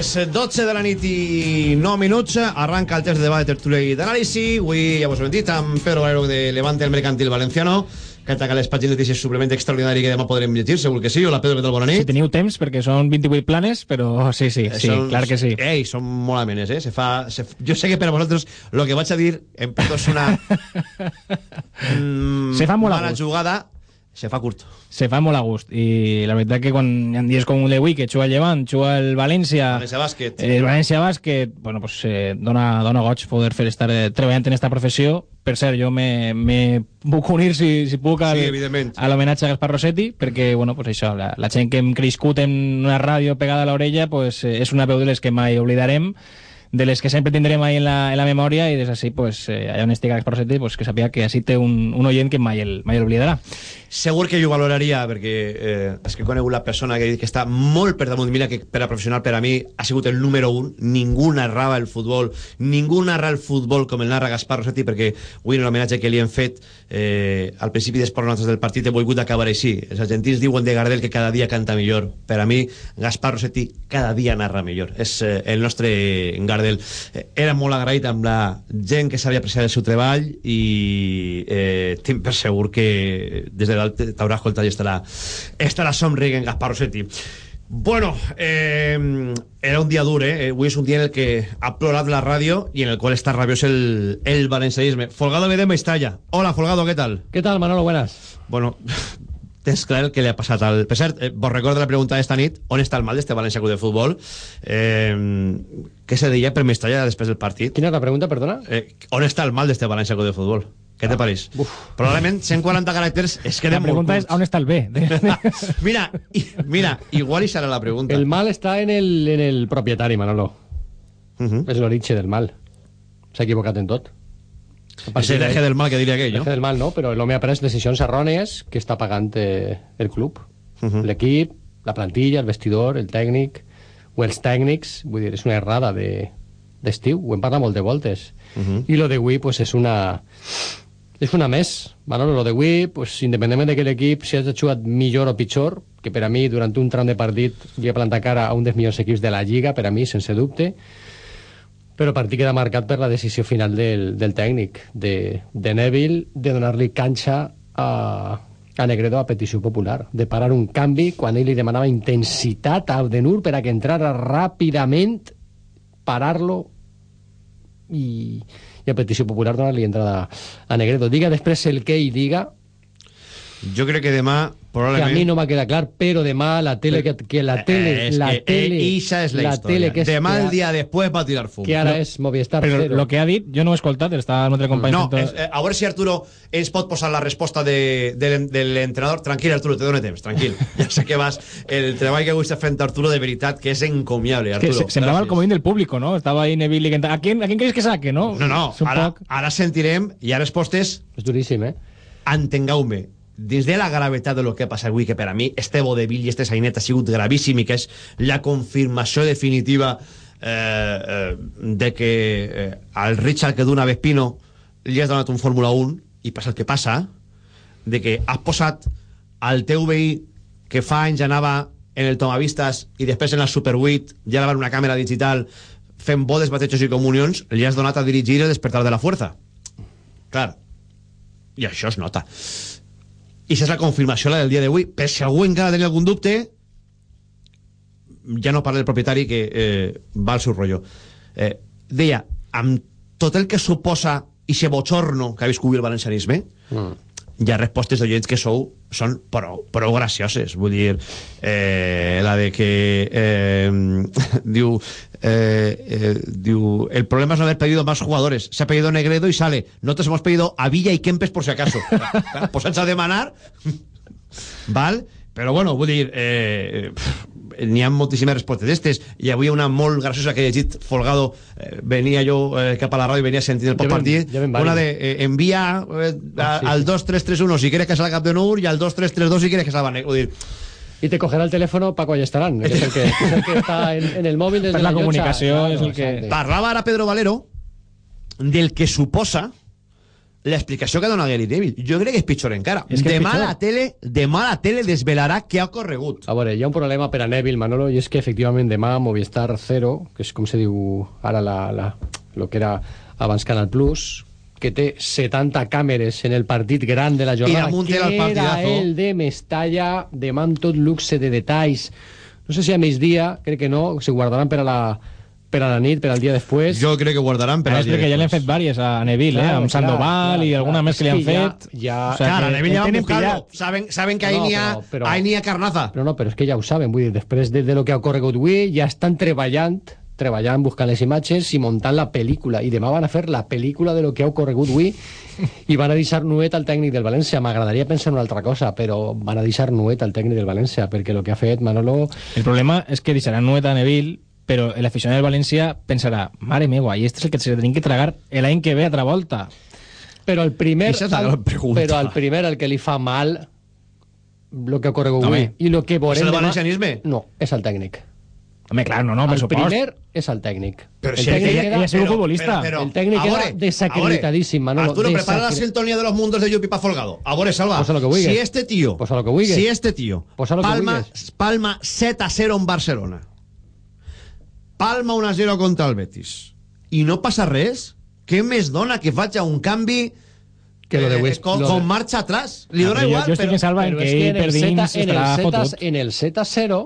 S1: Les 12 de la nit i 9 minuts arranca el test de debat de tertúlia i d'anàlisi. Avui, ja vos ho hem dit, amb Pedro Valero de Levante, el Mercantil Valenciano, que ataca les pàgines de notícies suplement extraordinari que demà podrem llegir, segur que sí. Hola, Pedro, què tal? Bona nit.
S3: Si teniu temps, perquè són 28 planes, però sí, sí, sí,
S1: Són-
S3: clar que sí.
S1: Ei, són molt amenes, eh? Se fa, se, jo sé que per a vosaltres lo que vaig a dir en Pedro és una mm,
S3: Se fa molt a
S1: mala
S3: gust.
S1: jugada, se fa curt.
S3: Se fa molt a gust. I la veritat que quan hi ha dies com el d'avui, que juga el Llevant, juga el València...
S1: València Bàsquet.
S3: El València Bàsquet, bueno, pues, eh, dona, dona goig poder fer estar eh, treballant en esta professió. Per cert, jo me, me puc unir, si, si puc, al,
S1: Sí,
S3: a l'homenatge a Gaspar Rossetti, perquè, bueno, pues això, la, la gent que hem crescut en una ràdio pegada a l'orella, pues, eh, és una veu de les que mai oblidarem, de les que sempre tindrem ahí en la, en la memòria i des d'ací, pues, eh, allà on estigui Gaspar Rossetti, pues, que sàpiga que així té un, un oient que mai el, mai l'oblidarà.
S1: Segur que jo valoraria perquè eh, és que he conegut la persona que, que està molt per damunt. Mira que per a professional per a mi ha sigut el número un. Ningú narrava el futbol, ningú narra el futbol com el narra Gaspar Rossetti perquè avui en l'homenatge que li hem fet eh, al principi d'Esport Notes del partit he volgut acabar així. Els argentins diuen de Gardel que cada dia canta millor. Per a mi, Gaspar Rossetti cada dia narra millor. És eh, el nostre Gardel. Eh, era molt agraït amb la gent que sabia apreciar el seu treball i eh, tinc per segur que des de t'haurà escoltat i estarà, estarà somrient Gaspar Rossetti. Bueno, eh, era un dia dur, eh? Avui és un dia en el que ha plorat la ràdio i en el qual està rabiós el, el valencianisme. Folgado Bedema Estalla. Hola, Folgado, ¿qué tal?
S6: ¿Qué tal, Manolo? Buenas.
S1: Bueno, tens clar el que li ha passat al... Per cert, eh, vos recordo la pregunta d'esta nit, on està el mal d'este València Club de Futbol? Eh, què se deia per Mestalla després del partit?
S6: Quina és la pregunta, perdona?
S1: Eh, on està el mal d'este València Club de Futbol? Què te pareix? Probablement 140 caràcters es queden
S3: La pregunta
S1: molt
S3: és, on està el B?
S1: curts. Mira, i, mira, igual hi serà la pregunta.
S6: El mal està en el, en el propietari, Manolo.
S1: Uh -huh.
S6: És l'origen del mal. S'ha equivocat en tot.
S1: És el eje del mal que diria aquell, no?
S6: Eje del mal, no, però l'home ha pres decisions errònies que està pagant eh, el club.
S1: Uh -huh.
S6: L'equip, la plantilla, el vestidor, el tècnic, o els tècnics, vull dir, és una errada de d'estiu, ho hem parlat molt de voltes.
S1: Uh -huh.
S6: I lo d'avui, pues, és una... És una més, Manolo, lo d'avui, pues, independentment de que l'equip si ha jugat millor o pitjor, que per a mi, durant un tram de partit, li ha plantat cara a un dels millors equips de la Lliga, per a mi, sense dubte, però el partit queda marcat per la decisió final del, del tècnic, de, de Neville, de donar-li canxa a, a Negredo a petició popular, de parar un canvi quan ell li demanava intensitat a Audenur per a que entrara ràpidament, parar-lo i, i a petició popular donar-li entrada a Negredo. Diga després el que ell diga,
S1: Jo crec que demà,
S6: que a
S1: probablement...
S6: mi no m'ha quedat clar, però demà la tele, que, que la tele,
S1: Eh,
S6: la
S1: que,
S6: tele,
S1: eh, ixa és la, història.
S6: tele que és
S1: demà
S6: que
S1: el dia després va tirar fum.
S6: que ara és Movistar
S3: Però
S6: Cero.
S3: lo que ha dit, jo no ho he escoltat, està el nostre company.
S1: No, és, eh, a veure si Arturo ens pot posar la resposta de, de, de l'entrenador. Tranquil, Arturo, te dono temps, tranquil. Ja sé que vas... El treball que avui està fent Arturo, de veritat, que és encomiable,
S3: que
S1: Arturo.
S3: se- semblava el comodín del público, ¿no? Estaba ahí Neville y ¿A quién, ¿A quién crees que saque, no?
S1: No, no, ara,
S3: poc...
S1: ara sentirem, i ara respostes...
S6: És duríssim, eh?
S1: Entengueu-me, dins de la gravetat de lo que ha passat avui, que per a mi este vodevil i este sainet ha sigut gravíssim i que és la confirmació definitiva eh, eh, de que eh, al Richard que d'una Vespino li has donat un Fórmula 1 i passa el que passa de que has posat al teu veí que fa anys anava en el Tomavistas i després en la Super 8 ja anava en una càmera digital fent bodes, batejos i comunions li has donat a dirigir el despertar de la fuerza. Clar. I això es nota i això és la confirmació la del dia d'avui per si algú encara tenia algun dubte ja no parla del propietari que eh, va al seu rotllo eh, deia, amb tot el que suposa i se bochorno que ha viscut el valencianisme
S6: Mm.
S1: Hi ha respostes d'oients que sou són prou, prou gracioses. Vull dir, eh, la de que eh, diu, eh, eh, diu el problema es no haber pedido más jugadores. Se ha pedido Negredo y sale. Nosotros hemos pedido a Villa y Kempes por si acaso posats a demanar val? però bueno, vull dir eh, n'hi ha moltíssimes respostes d'estes i avui una molt graciosa que he llegit Folgado, eh, venia jo eh, cap a la ràdio i venia sentint el postpartit
S6: ja
S1: una de eh, envia eh, a-
S6: Ah, sí,
S1: al
S6: sí.
S1: 2-3-3-1 si quieres que salga cap de Nur i al 2-3-3-2 si quieres que salga Vull dir,
S6: Y te cogerá el teléfono Paco Ayestarán, que es el que, es el que está en, en el móvil desde
S3: Per la
S6: llotja.
S3: comunicació és el que-
S1: parlava ara Pedro Valero del que suposa l'explicació que dona Gary Neville jo crec que és pitjor encara
S6: És que és
S1: demà
S6: pitjor.
S1: la tele demà la tele desvelarà què ha ocorregut
S6: A veure, hi ha un problema per a Neville, Manolo, i és que efectivament demà Movistar Cero, que és com se diu ara la, la, lo que era abans Canal Plus, que té 70 càmeres en el partit gran de la jornada,
S1: damunt
S6: que
S1: el
S6: era el de Mestalla, demà amb tot luxe de detalls. No sé si a migdia, crec que no, se guardaran per a la, per a la nit, per al dia després.
S1: jo crec que guardaran per
S3: Però
S1: al
S3: és
S1: dia
S3: perquè ja li han
S1: després.
S3: fet vàries a Neville, eh?
S6: Claro,
S3: amb
S6: clar,
S3: Sandoval
S6: clar,
S3: i alguna
S6: clar.
S3: més que li han
S6: ja-
S3: fet.
S6: ja-
S3: O sea,
S1: Clar, a Neville ja van
S3: pillat.
S1: Saben, saben que ahí
S6: No,
S1: n'hi ha,
S6: però- però-
S1: ahí n'hi ha carnaza.
S6: Però no, però és que ja ho saben, vull dir, després de, de lo que ha ocorregut avui, ja estan treballant, treballant, buscant les imatges i muntant la pel·lícula. I demà van a fer la pel·lícula de lo que ha ocorregut avui i van a deixar nuet al tècnic del València. M'agradaria pensar en una altra cosa, però van a deixar nuet al tècnic del València, perquè el que ha fet Manolo...
S3: El problema és que deixaran nuet a Neville, però l'aficionat del València pensarà, mare meua, i este és el que se tenim que tragar l'any que ve altra volta.
S6: Però el primer...
S1: Pregunta.
S6: Però al primer el que li fa mal lo que ha ocorregut
S1: Home,
S6: avui i lo que veurem
S1: és el
S6: demà-
S1: valencianisme?
S6: No, és el tècnic.
S3: Home, clar, no, no, per
S6: el
S3: supost.
S6: primer és el tècnic.
S1: Però
S6: el
S1: si
S6: tècnic
S3: ella-
S6: queda-
S3: ella ha sigut futbolista.
S6: El tècnic
S1: a
S6: queda
S1: veure,
S6: desacreditadíssim,
S1: a
S6: Manolo,
S1: Arturo, prepara la sintonía de los mundos de Yupi pa Folgado. A veure, Salva,
S6: Posa lo que vulguis.
S1: si este tío,
S6: Posa lo que vulguis.
S1: si este tío
S6: Posa lo que
S1: palma,
S6: vulguis.
S1: palma 7 a 0 en Barcelona, palma 1 a 0 contra el Betis, i no passa res, què més dona que faig un canvi
S6: Que lo de
S1: eh,
S6: West-
S1: con,
S6: lo de-
S1: con marxa atrás? Li dona
S3: jo-
S1: igual,
S3: jo estic
S1: però...
S3: en Salva en que
S6: és que
S3: ell
S6: en el
S3: estarà fotut.
S6: en el Z0,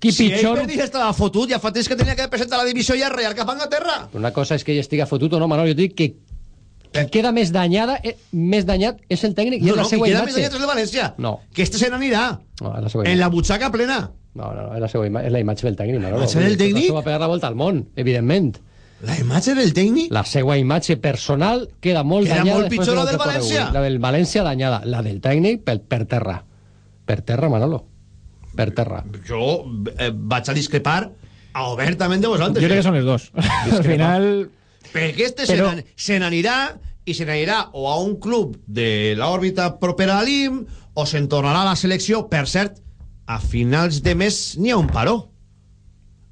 S6: qui
S1: Si
S6: pitjor...
S1: ell per dir estava fotut, ja fa temps que tenia que presentar la divisió ja al Real cap a Anglaterra.
S6: Una cosa és que ell estiga fotut o no, Manolo, jo dic que queda més danyada, eh, més danyat és el tècnic i
S1: No,
S6: és la
S1: no,
S6: seva
S1: queda més
S6: imatge.
S1: danyat és el València.
S6: No.
S1: Que este se n'anirà.
S6: No, és la seva
S1: En la
S6: imatge.
S1: butxaca plena.
S6: No, no, no, és la, seva ima és la imatge del tècnic.
S1: La imatge del
S6: Vull dir,
S1: tècnic?
S6: Això va pegar la volta al món, evidentment.
S1: La imatge del tècnic?
S6: La seva imatge personal queda molt
S1: Queda
S6: danyada.
S1: molt
S6: després
S1: pitjor la
S6: del
S1: del València.
S6: La del València danyada. La del tècnic per, per terra. Per terra, Manolo. Per terra.
S1: Jo eh, vaig a discrepar obertament de vosaltres.
S3: Yo creo que son los dos. Al final,
S1: Perquè este
S3: Però-
S1: se n'anirà i se n'anirà o a un club de l'òrbita propera a l'IM o se'n tornarà a la selecció. Per cert, a finals de mes n'hi ha un paró.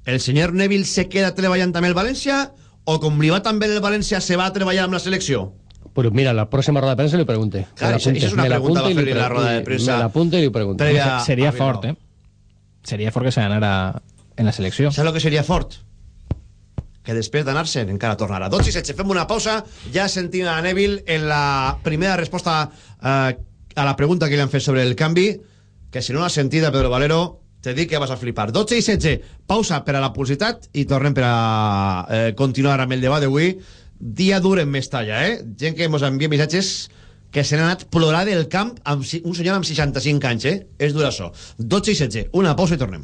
S1: El senyor Neville se queda treballant amb el València o com li va tan bé el València se va a treballar amb la selecció?
S6: Pues mira, la próxima rueda de prensa le pregunte.
S1: Claro,
S6: la
S1: esa- es una
S6: me la
S1: pregunta
S6: le
S1: hacerle la rueda de prensa
S6: Me la apunte y le pregunto.
S1: previa-
S3: sería
S1: Bilbao.
S3: Ford, ¿eh? Sería Ford que se ganara en la selección.
S1: Saps el que seria fort? Que després d'anar-se'n encara tornarà. 12 i 16, fem una pausa. Ja sentim a Neville en la primera resposta eh, a la pregunta que li han fet sobre el canvi, que si no l'has sentida, Pedro Valero, te dic que vas a flipar. 12 i 16, pausa per a la publicitat i tornem per a eh, continuar amb el debat d'avui. Dia dur en Mestalla, eh? Gent que ens envia missatges que se n'ha anat plorar del camp amb un senyor amb 65 anys, eh? És dur això. 12 i 16, una pausa i tornem.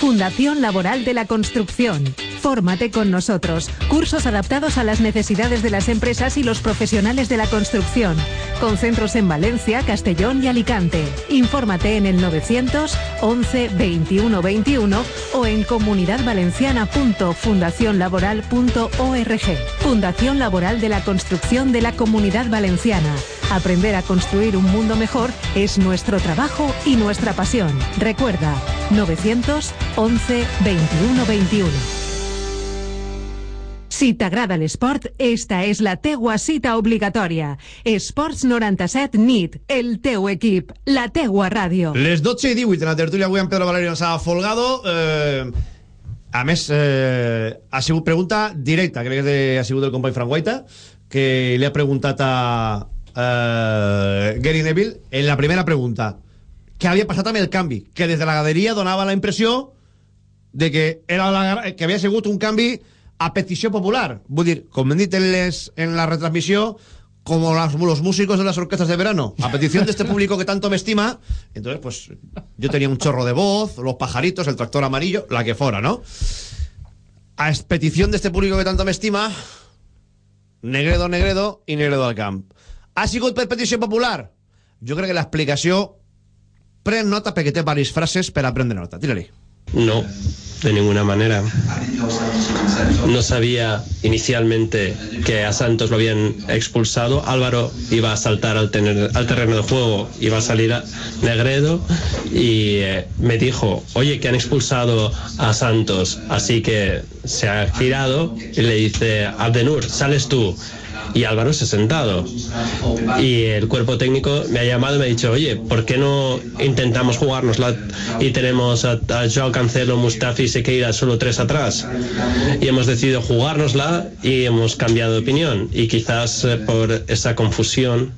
S7: Fundación Laboral de la Construcción. Fórmate con nosotros. Cursos adaptados a las necesidades de las empresas y los profesionales de la construcción. Con centros en Valencia, Castellón y Alicante. Infórmate en el 900 11 21 21 o en comunidadvalenciana.fundacionlaboral.org. Fundación Laboral de la Construcción de la Comunidad Valenciana. Aprender a construir un mundo mejor es nuestro trabajo y nuestra pasión. Recuerda, 900 11 21 21. Si t'agrada l'esport, esta és la teua cita obligatòria. Esports 97 NIT, el teu equip, la teua ràdio.
S1: Les 12 i 18 en la tertúlia avui amb Pedro Valerio Sala Folgado. Eh, a més, eh, ha sigut pregunta directa, crec que de- ha sigut del company Frank Guaita, que li ha preguntat a eh, Gary Neville en la primera pregunta què havia passat amb el canvi, que des de la graderia donava la impressió de que, era la, que un canvi a petició popular. Vull dir, com hem en, la retransmissió, como los músicos de las orquestas de verano, a petición de este público que tanto me estima, entonces pues yo tenía un chorro de voz, los pajaritos, el tractor amarillo, la que fuera, ¿no? A petición de este público que tanto me estima, Negredo, Negredo i Negredo al camp. Ha sigut per petició popular? Jo crec que l'explicació pren nota perquè té diverses frases per a nota. Tira-li.
S2: No, de ninguna manera. No sabía inicialmente que a Santos lo habían expulsado. Álvaro iba a saltar al, tener- al terreno de juego, iba a salir a Negredo y eh, me dijo, oye, que han expulsado a Santos. Así que se ha girado y le dice, Abdenur, sales tú. Y Álvaro se ha sentado. Y el cuerpo técnico me ha llamado y me ha dicho, oye, ¿por qué no intentamos jugárnosla y tenemos a, a Cancelo, Mustafi y Sequeira solo tres atrás? Y hemos decidido jugárnosla y hemos cambiado de opinión. Y quizás eh, por esa confusión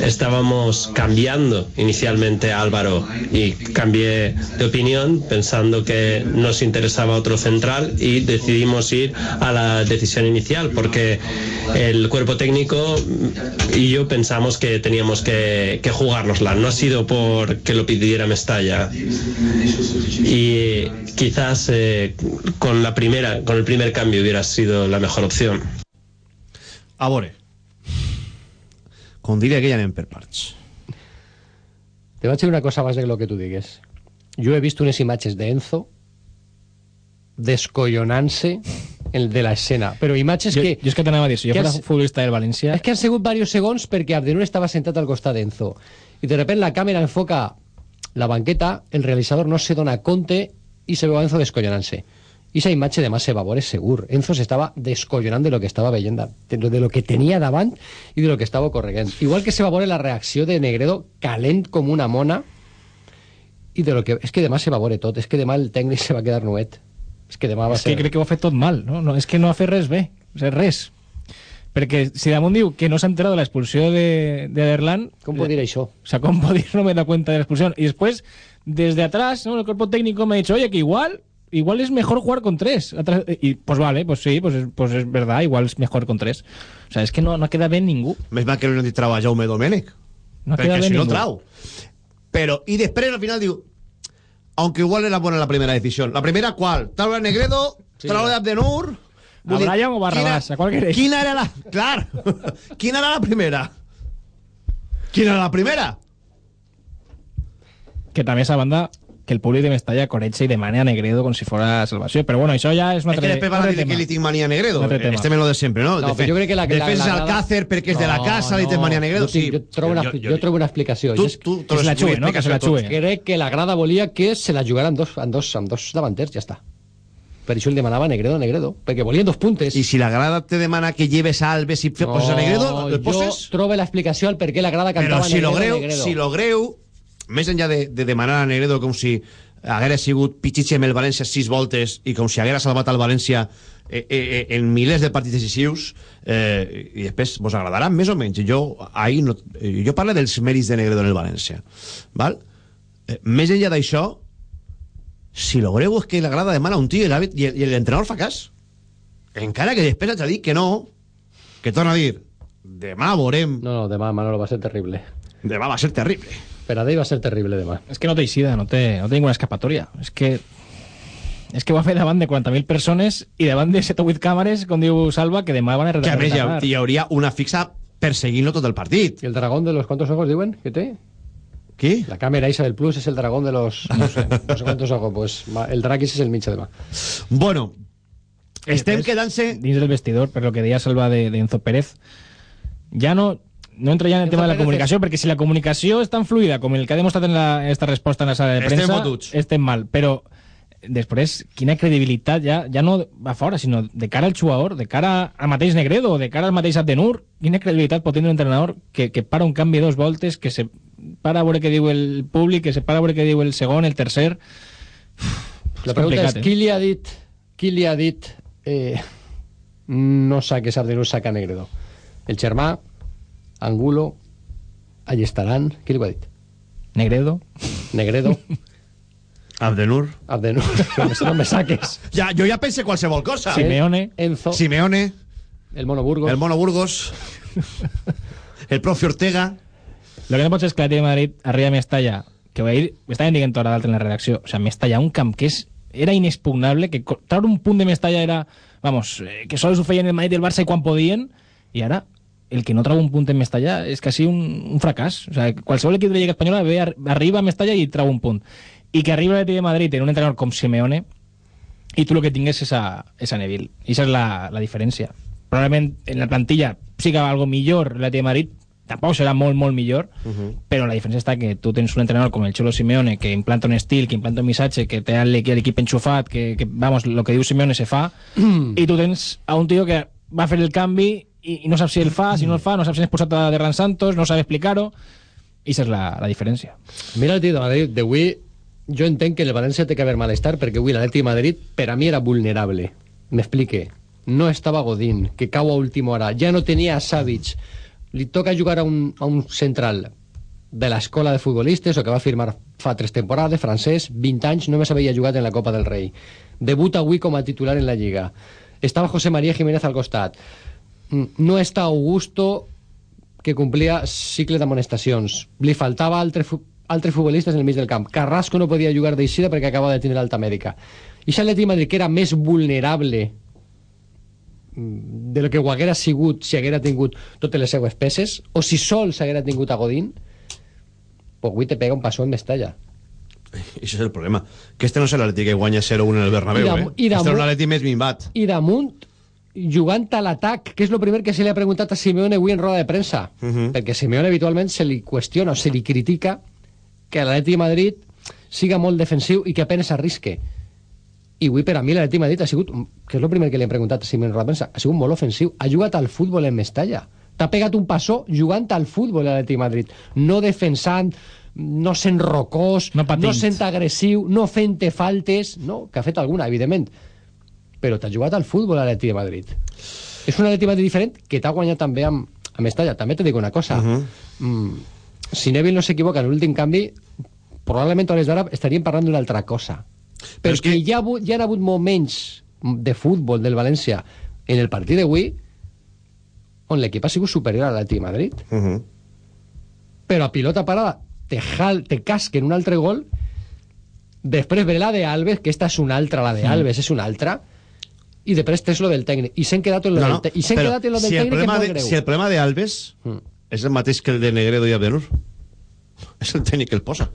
S2: estábamos cambiando inicialmente a Álvaro y cambié de opinión pensando que nos interesaba otro central y decidimos ir a la decisión inicial porque el cuerpo técnico y yo pensamos que teníamos que, que jugárnosla. No ha sido por que lo pidiera Mestalla. Y quizás eh, con la primera, con el primer cambio hubiera sido la mejor opción.
S1: A veure. Com diria que per parts.
S6: Te vaig dir una cosa abans de lo que tu digues. Jo he vist unes imatges d'Enzo descollonant-se el de l'escena. Però imatges
S3: Jo,
S6: que...
S3: jo és que t'anava a dir, si jo fos
S6: has-
S3: futbolista del València...
S6: És que han sigut diversos segons perquè Abdenur estava sentat al costat d'Enzo. I de repente la càmera enfoca la banqueta, el realitzador no se dona compte i se veu a Enzo descollonant-se. I esa imatge demà se va veure segur. Enzo s'estava descollonant de lo que estava veient, de, de lo que tenia davant i de lo que estava corregent. Igual que se va veure la reacció de Negredo calent com una mona i de lo que... És que demà se va veure tot, és que demà el tècnic se va quedar nuet. És que demà va
S3: És
S6: ser...
S3: que crec que ho ha fet tot mal, no? no és que no ha fet res bé, o sigui, res. Perquè si damunt diu que no s'ha enterat de l'expulsió de, de.
S6: Com pot dir això?
S3: O sea, ¿cómo puedo no me da cuenta de la expulsión? Y después, desde atrás, ¿no? el cuerpo técnico me ha dicho, oye, que igual, igual es mejor jugar con tres. Atrás- y pues vale, pues sí, pues, es- pues es verdad, igual es mejor con tres. O sea, es que no, no queda bien ningú.
S1: Més mal que no li han dit trau a Jaume Domènech.
S3: No
S1: perquè
S3: queda bé
S1: si no
S3: ningú.
S1: trau. Però, i després al final diu, aunque igual era buena la primera decisión. La primera, ¿cuál? Trau a Negredo,
S3: Sí.
S1: trau a Abdenur...
S3: A Brian o Barrabás, a qual queréis?
S1: Quina era la... Clar, quina era la primera? Quina era la primera?
S3: Que també esa banda que el públic de Mestalla correcha y demana a Negredo com si fuera salvació. Però bueno, això ja és un
S1: Es
S3: altre,
S1: que després van dir que li tinc mania a Negredo. Estem en lo de sempre, no?
S6: No,
S1: Defe-
S6: jo crec que la- la-
S1: defensa
S6: la
S1: al
S6: grada-
S1: Alcácer perquè és de la
S6: No,
S1: casa, li
S6: no.
S1: tens mania a Negredo.
S6: Jo, tinc- jo, trobo una, jo, trobo una explicació.
S1: Tu,
S6: Jo és-
S1: tu,
S3: Que se la xue, no? Que se la xue.
S6: Crec que la grada volia que se la jugara amb dos, amb dos, amb dos davanters, ja està. Per això el demanava Negredo, Negredo, perquè volien dos puntes.
S1: I si la grada te demana que lleves a Alves i fe- poses a Negredo, el
S6: jo
S1: poses?
S6: trobo l'explicació al per què la grada
S1: Però
S6: cantava
S1: si lo
S6: Negredo,
S1: greu,
S6: Negredo.
S1: si lo greu, més enllà de, de demanar a Negredo com si haguera sigut Pichichi amb el València sis voltes i com si haguera salvat al València eh, eh, en milers de partits decisius eh, i després vos agradarà més o menys jo, ahir no, eh, jo parlo dels mèrits de Negredo en el València val? Eh, més enllà d'això si lo greu és que la grada demana un tio i el- l'entrenador fa cas encara que després haig de dir que no que torna a dir demà veurem
S6: No, no, demà, Manolo, va ser terrible.
S1: demà va ser terrible
S6: Per a ell va ser terrible demà.
S3: És que no té eixida, no té, no té ninguna escapatòria. És que és que ho va fer davant de 40.000 persones i davant de 7 o 8 càmeres, com diu Salva, que demà van a
S1: que a més hi, ha,
S3: retratar.
S1: hi hauria una fixa perseguint-lo tot el partit
S6: ¿Y el dragón de los cuántos ojos, diuen? ¿Qué te?
S1: qui?
S6: La cámara esa del Plus es el dragón de los... No sé, no sé cuántos ojos. Pues ma- el drag ese es el mitja demà.
S1: bueno estem
S3: Després,
S1: quedant-se
S3: Dins del vestidor, per lo que deia Salva de, de Enzo Pérez, ja no, no entro ja en el tema de la comunicació, perquè si la comunicació és tan fluida com el que ha demostrat en, la, esta resposta en la sala de
S1: Estem
S3: premsa,
S1: fotuts.
S3: estem mal. Però després, quina credibilitat ja, ja no va fora, sinó de cara al jugador, de cara al mateix Negredo, de cara al mateix Abdenur, quina credibilitat pot tenir un entrenador que, que para un canvi dos voltes, que se para a veure què diu el públic, que se para a veure què diu el segon, el tercer...
S6: La pregunta és,
S3: eh?
S6: qui li ha dit, qui li ha dit eh, no saque Sardenú, saca Negredo? El germà, Angulo, Allestaran, qui li ho ha dit?
S3: Negredo.
S6: Negredo,
S1: Abdenur
S6: Abdenur, no me, saques.
S1: ja, jo ja pense qualsevol cosa
S3: Simeone.
S6: Enzo,
S1: Simeone
S6: el Mono Burgos.
S1: el Mono Burgos el profe Ortega
S3: Lo que no pot ser és que l'Atlètic de Madrid arriba a Mestalla, que ho ahir estaven dient hora d'altra en la redacció, o sigui, Mestalla, un camp que és, era inexpugnable, que treure un punt de Mestalla era, vamos, eh, que sols ho feien el Madrid i el Barça i quan podien, i ara el que no trau un punt en Mestalla és quasi un, un fracàs. O sigui, qualsevol equip de la Lliga Espanyola ve, ar- arriba a Mestalla i trau un punt. I que arriba l'Atlètic de Madrid en un entrenador com Simeone i tu el que tingues és a, és a Neville. I això és la, la diferència. Probablement en la plantilla siga algo millor l'Atlètic de Madrid, tampoc serà molt, molt millor, però la diferència està que tu tens un entrenador com el Cholo Simeone que implanta un estil, que implanta un missatge, que té l'equi- l'equip enxufat, que, que, vamos, lo que diu Simeone se fa, i tu tens a un tio que va fer el canvi i, i no sap si el fa, si no el fa, no sap si és posat a Derran Santos, no sap explicar-ho, i és la, la diferència.
S6: Mira el tio de Madrid d'avui, jo entenc que el València té que haver malestar perquè avui l'Atlètic de Madrid per a mi era vulnerable. M'explique. No estava Godín, que cau a última hora. Ja no tenia Savic. Li toca jugar a un, a un central de l'escola de futbolistes o que va firmar fa tres temporades, francès, 20 anys, només havia jugat en la Copa del Rei. Debuta avui com a titular en la Lliga. Estava José María Jiménez al costat. Mm, No està Augusto, que complia cicle d'amonestacions. Li faltava altre, fu altres futbolistes en el mig del camp. Carrasco no podia jugar d'eixida perquè acaba de tenir l'alta mèdica. I de Madrid, que era més vulnerable mm, de lo que ho haguera sigut si haguera tingut totes les seues peces, o si sols haguera tingut a Godín, pues avui te pega un passó en Mestalla.
S1: Això és el problema. Que este no és l'Atleti que guanya 0-1 en el Bernabéu,
S6: I
S1: eh?
S6: damunt- i
S1: Este és
S6: damunt-
S1: un Atleti més minvat.
S6: I damunt, jugant a l'atac, que és el primer que se li ha preguntat a Simeone avui en roda de premsa.
S1: Uh -huh.
S6: Perquè Simeone habitualment se li qüestiona o se li critica que l'Atleti de Madrid siga molt defensiu i que apenas arrisque. I avui per a mi l'Atleti de Madrid ha sigut, que és el primer que li hem preguntat a Simeone en roda de premsa, ha sigut molt ofensiu. Ha jugat al futbol en Mestalla. T'ha pegat un passó jugant al futbol l'Atleti de Madrid. No defensant, no sent rocós,
S3: No patint.
S6: no sent agressiu, no fent faltes, no, que ha fet alguna, evidentment però t'ha jugat al futbol a l'Atleti de Madrid. És un Atleti de Madrid diferent que t'ha guanyat també amb, amb Mestalla. També te dic una cosa. Uh -huh. mm, si Neville no s'equivoca en l'últim canvi, probablement a hores d'ara estaríem parlant d'una altra cosa.
S1: Però
S6: Perquè
S1: que-
S6: hi, ha hagut, hi ha hagut moments de futbol del València en el partit d'avui on l'equip ha sigut superior a l'Atleti de Madrid.
S1: Uh -huh.
S6: Però a pilota parada te, jal, te casquen un altre gol després ve la de Alves, que esta és una altra, la de Alves és una altra, i després tens lo del tècnic. I s'han quedat en lo
S1: No,
S6: del,
S1: no,
S6: te- i quedat en lo del
S1: si
S6: tècnic, que és
S1: problema
S6: molt
S1: de,
S6: greu.
S1: Si el problema de Alves
S6: Mm.
S1: és el mateix que el de Negredo i Abdenur, és el tècnic que el posa.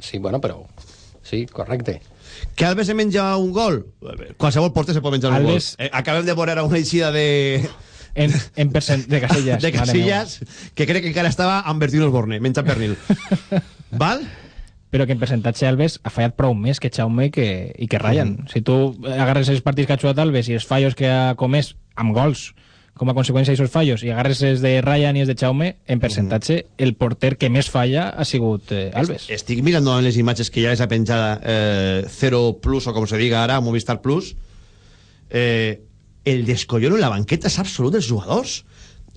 S6: Sí, bueno, però... Sí, correcte.
S1: Que Alves se menja un gol? Qualsevol porter se pot menjar un
S3: Alves-
S1: gol. Eh, acabem de veure una eixida de...
S3: En, en percent de Casellas.
S1: de Casillas, que crec que encara estava amb Bertino Osborne, menja pernil. Val?
S3: Però que en percentatge Alves ha fallat prou més que Jaume i que, i que Ryan. Si tu agarres els partits que ha jugat Alves i els fallos que ha comès amb gols com a conseqüència d'aquests fallos i agarres els de Ryan i els de Jaume, en percentatge el porter que més falla ha sigut eh, Alves.
S1: Estic mirant les imatges que ja les ha penjada eh, Zero Plus o com se diga ara, Movistar Plus. Eh, el descollon en la banqueta és absolut dels jugadors.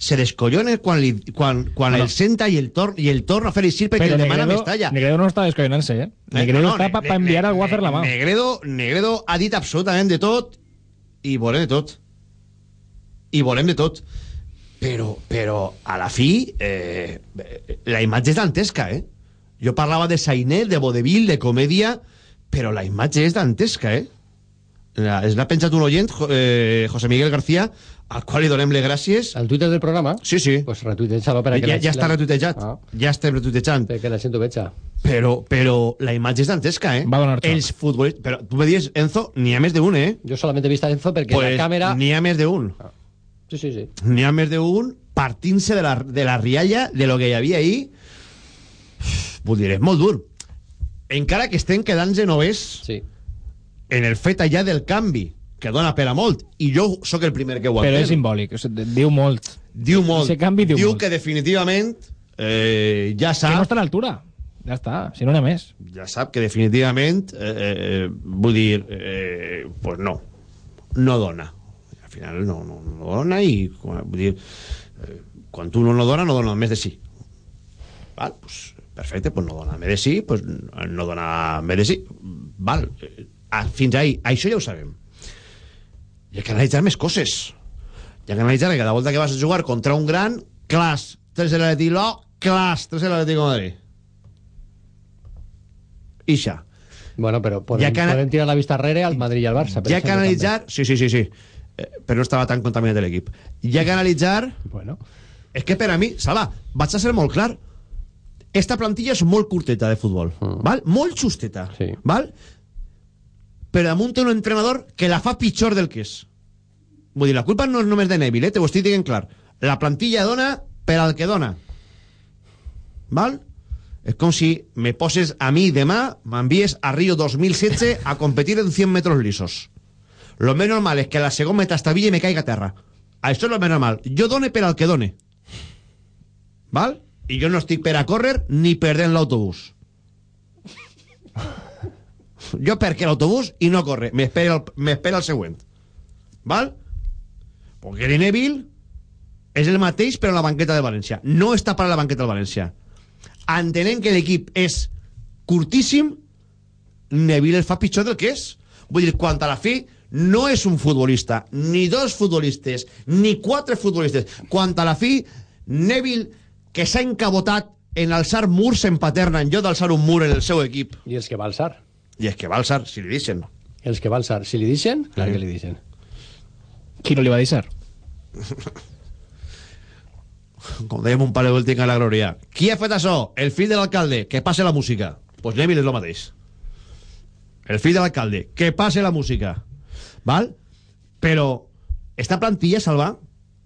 S1: Se descollona quan, li, quan, quan
S3: Bueno.
S1: el senta i el, tor i el torna a així perquè
S3: Però
S1: el demana
S3: Negredo,
S1: Mestalla.
S3: Negredo no està descollonant-se, eh? Negredo
S1: no,
S3: està
S1: ne-
S3: pa, enviar algú a fer la mà.
S1: Negredo, Negredo ha dit absolutament de tot i volem de tot. I volem de tot. Però, però a la fi, eh, la imatge és dantesca, eh? Jo parlava de Sainet, de vodevil, de comèdia, però la imatge és dantesca, eh? La, es l'ha penjat un oient, eh, José Miguel García, al qual li donem les gràcies.
S6: Al Twitter del programa?
S1: Sí, sí.
S6: Pues retuiteja-lo per a que
S1: Ja,
S6: la-
S1: ja està
S6: la-
S1: retuitejat.
S6: Ah,
S1: Ja estem retuitejant.
S6: perquè la gent ho veja.
S1: Però, però la imatge és dantesca, eh?
S3: Va donar xoc.
S1: Els futbolistes... Però tu me dius, Enzo, n'hi ha més d'un, eh?
S6: Jo solament he vist a Enzo perquè
S1: Pues
S6: la càmera...
S1: N'hi ha més d'un.
S6: Sí, sí, sí.
S1: N'hi ha més d'un partint-se de, la, de la rialla de lo que hi havia ahir. Vull dir, és molt dur. Encara que estem quedant genovers
S6: sí.
S1: En el fet allà del canvi, que dona per a molt, i jo sóc el primer que ho
S3: Però
S1: entén.
S3: és simbòlic, o sigui, diu molt.
S1: Diu molt.
S3: Ese canvi diu
S1: diu
S3: molt.
S1: que definitivament eh, ja sap...
S3: Que no està a l'altura. Ja està, si no n'hi més.
S1: ja sap que definitivament eh, eh, vull dir eh, pues no no dona al final no, no, no dona i vull dir eh, quan tu no, no dona no dona més de sí val, pues, perfecte, pues no dona més de sí pues no dona més de sí val, eh, ah, fins ahí això ja ho sabem hi ha que analitzar més coses hi ha que analitzar que cada volta que vas a jugar contra un gran clas, 3 de l'Atleti Lo clas, 3 de l'Atleti de Madrid Ixa.
S6: Bueno, però podem,
S1: Ja que
S6: podem tirar la vista arrere al Madrid i al Barça.
S1: ha que analitzar... Sí, sí, sí, sí. Eh, però no estava tan contaminat l'equip. Ha que analitzar...
S6: Bueno.
S1: És que per a mi, Sala, vaig a ser molt clar. Esta plantilla és molt curteta de futbol, val? Molt justeta,
S6: Sí.
S1: val? Però damunt té un entrenador que la fa pitjor del que és. Vull dir, la culpa no és només de Neville, eh? te ho estic dient clar. La plantilla dona per al que dona. Val? És com si me poses a mi demà, m'envies a Rio 2016 a competir en 100 metros lisos. Lo més normal és que la segona meta estavilla i me caiga a terra. Això és lo més normal. Jo done per al que done. Val? I jo no estic per a córrer ni perdent l'autobús. Jo perquè l'autobús i no corre. M'espera el, el següent. Val? Gary Neville és el mateix però a la banqueta de València. No està per a la banqueta de València. Entenent que l'equip és curtíssim, Neville el fa pitjor del que és. Vull dir, quan a la fi no és un futbolista, ni dos futbolistes, ni quatre futbolistes. Quan a la fi, Neville, que s'ha encabotat en alçar murs en paterna en lloc d'alçar un mur en el seu equip.
S6: I els que va alçar.
S1: I és que va alçar, si li deixen.
S6: Els que va alçar. Si li deixen, clar
S1: Sí.
S6: que li deixen.
S3: Qui no li va deixar?
S1: Com dèiem un paleolític a la glòria. Qui ha fet això? El fill de l'alcalde. Que passe la música. pues Neville és el mateix. El fill de l'alcalde. Que passe la música. Val? Però esta plantilla, Salva,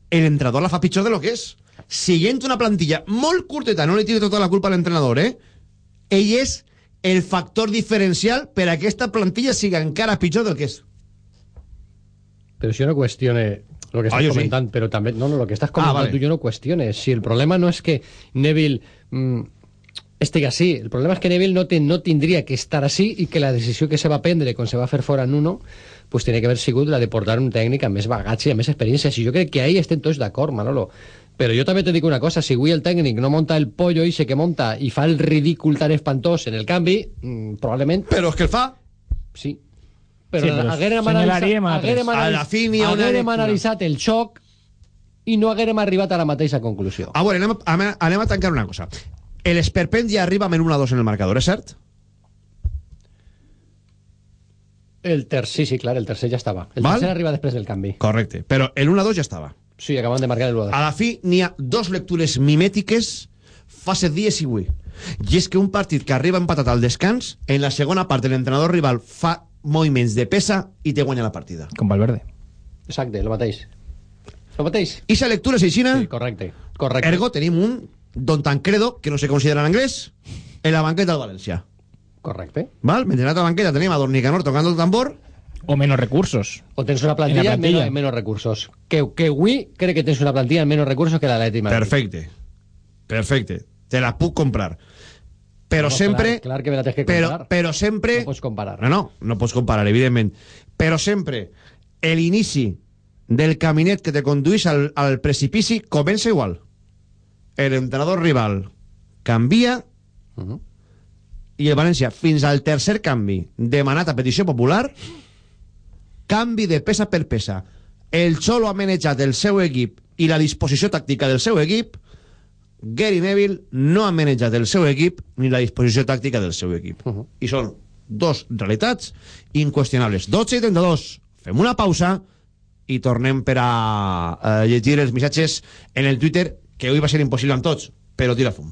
S1: el entrenador la fa pitjor de lo que és. Siguent una plantilla molt curteta, no li tiro tota la culpa a l'entrenador, eh? Ell és el factor diferencial per a que aquesta plantilla siga encara pitjor del que és.
S6: Pero si yo no cuestione lo que estás
S1: Ah, yo sí.
S6: comentando, pero también, no, no, lo que estás comentando
S1: vale.
S6: tú yo no cuestione. Si el problema no es que Neville mm, esté así, el problema es que Neville no, te, no tendría que estar así y que la decisión que se va a prendre quan se va a fer fora en uno pues tiene que haver sigut la de portar un tècnic amb més bagatge i amb més experiència. Si jo crec que ahí estem tots d'acord, Manolo. Però jo també te dic una cosa, si avui el tècnic no monta el pollo ese que monta i fa el ridícul tan espantós en el canvi, mm, probablement...
S1: Però és que el fa.
S6: Sí. Però,
S3: Sí, però
S6: haguérem analitzat,
S1: A la
S6: analitzat,
S1: fi n'hi ha una
S6: haguérem
S1: lectura.
S6: analitzat el xoc i no haguérem arribat a la mateixa conclusió.
S1: A veure, anem, a- anem a tancar una cosa. El Esperpent ja arriba amb el 1-2 en el marcador, és cert?
S6: El tercer, sí, sí, clar, el tercer ja estava. El
S1: Val.
S6: tercer arriba després del canvi.
S1: Correcte. Però el 1-2 ja estava.
S6: Sí, acaben de marcar el 1
S1: A la fi n'hi ha dos lectures mimètiques fa set dies i avui. I és que un partit que arriba empatat al descans, en la segona part l'entrenador rival fa moviments de pesa i te guanya la partida.
S3: Com Valverde.
S6: Exacte, el mateix. El mateix.
S1: I sa lectura és aixina?
S6: Sí, correcte. correcte.
S1: Ergo tenim un Don Tancredo, que no se considera en anglès, en la banqueta del València.
S6: Correcte.
S1: Val? Mentre en l'altra banqueta tenim a Don Nicanor tocando el tambor,
S3: O menos recursos.
S6: O tens una plantilla,
S3: En plantilla.
S6: menos, menos recursos. Que, que avui crec que tens una plantilla amb menos recursos que la de l'Atlètic Madrid.
S1: Perfecte. Perfecte. Te la puc comprar. Però
S6: No,
S1: sempre...
S6: Clar, clar que me la tens que
S1: però,
S6: comprar.
S1: però sempre...
S6: No pots comparar.
S1: No, no, no pots comparar, evidentment. Però sempre l'inici del caminet que te conduís al, al precipici comença igual. El entrenador rival canvia
S6: Uh -huh.
S1: i el València, fins al tercer canvi demanat a petició popular, canvi de peça per peça. El Xolo ha manejat el seu equip i la disposició tàctica del seu equip, Gary Neville no ha manejat el seu equip ni la disposició tàctica del seu equip.
S6: Uh -huh.
S1: I són dos realitats inqüestionables. 12 i 32. Fem una pausa i tornem per a eh, llegir els missatges en el Twitter, que avui va ser impossible amb tots, però tira fum.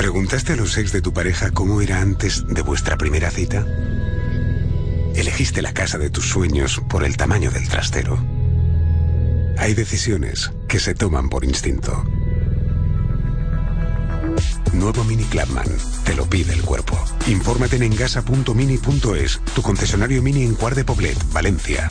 S8: ¿Preguntaste a los ex de tu pareja cómo era antes de vuestra primera cita? ¿Elegiste la casa de tus sueños por el tamaño del trastero? Hay decisiones que se toman por instinto. Nuevo Mini Clubman. Te lo pide el cuerpo. Infórmate en engasa.mini.es, tu concesionario Mini en Cuart de Poblet, Valencia.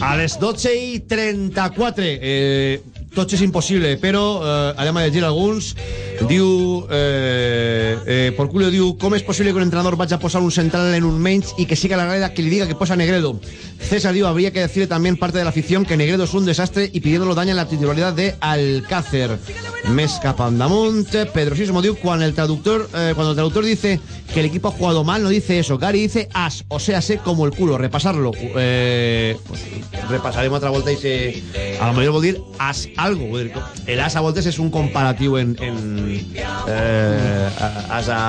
S1: A les 12 i 34. Eh, tot és impossible, però eh, anem a llegir alguns. Diu... Eh, eh, Porculio diu com és possible que un entrenador vaya a posar un central en un menys y que siga la regla que le diga que posa Negredo? César diu, habría que decirle también parte de la afición que Negredo es un desastre y pidiéndolo daña la titularidad de Alcácer. Més cap damunt. Pedro Sismo diu, cuando el traductor, eh, cuando el traductor dice que el equipo ha jugado mal, no dice eso. Gary dice as, o sea, sé como el culo. Repasarlo. Pues, repasarem otra volta i se... A lo mejor vol dir as algo. Vull dir, el as a voltes és un comparatiu en... en eh, as a...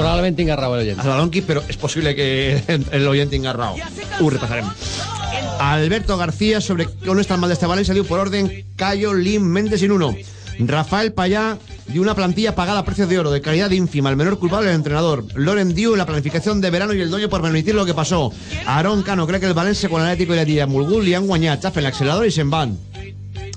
S6: Probablement tinga raó l'oient.
S1: As a Donkey, però és possible que l'oient tinga raó. Ho repassarem. Alberto García sobre on està el mal d'este València diu por orden Cayo, Lim, Méndez y Nuno. Rafael Payá dio una plantilla pagada a precio de oro, de calidad ínfima, el menor culpable el entrenador. Loren Diu, la planificación de verano y el dueño por permitir lo que pasó. Aaron Cano cree que el Valencia con el Atlético y la Mulgul li han guanyat, xafen l'accelerador i se'n van.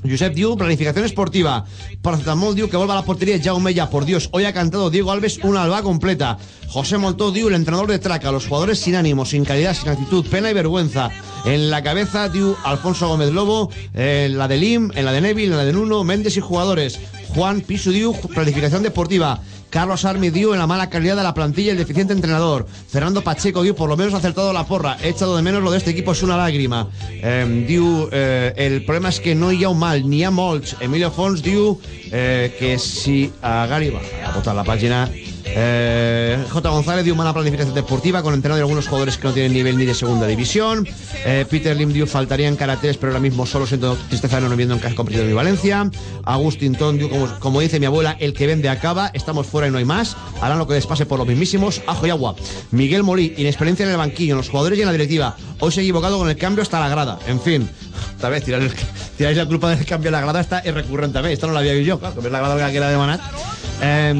S1: Josep diu, planificación esportiva. Paracetamol diu que vuelva a la portería Jaume ya, por Dios. Hoy ha cantado Diego Alves una alba completa. José Montó diu, el entrenador de Traca, los jugadores sin ánimo, sin calidad, sin actitud, pena y vergüenza. En la cabeza diu Alfonso Gómez Lobo, en la de Lim, en la de Neville, en la de Nuno, Méndez y jugadores. Juan Pisu diu, planificación deportiva. Carlos Armi dio en la mala calidad de la plantilla el deficiente entrenador. Fernando Pacheco dio por lo menos acertado la porra. He echado de menos lo de este equipo, es una lágrima. Eh, diu, eh, el problema es que no ha un mal, ni ha molts. Emilio Fons diu eh, que si a Gary va a botar la página. Eh, J. González dio mala planificación deportiva con entrenador de algunos jugadores que no tienen nivel ni de segunda división. Eh, Peter Lim dio faltarían caracteres, pero ahora mismo solo siento tristeza no viendo en casa competido mi Valencia. Agustín Ton dio, como, como dice mi abuela, el que vende acaba. Estamos fuera no hay más. Harán lo que les pase por los mismísimos. Ajo y agua. Miguel Molí, inexperiencia en el banquillo, en los jugadores y en la directiva. Hoy se ha equivocado con el cambio hasta la grada. En fin, esta vez tiráis la culpa del cambio a la grada esta es recurrente también. Esta no la había visto yo, claro, la grada que era de. Eh,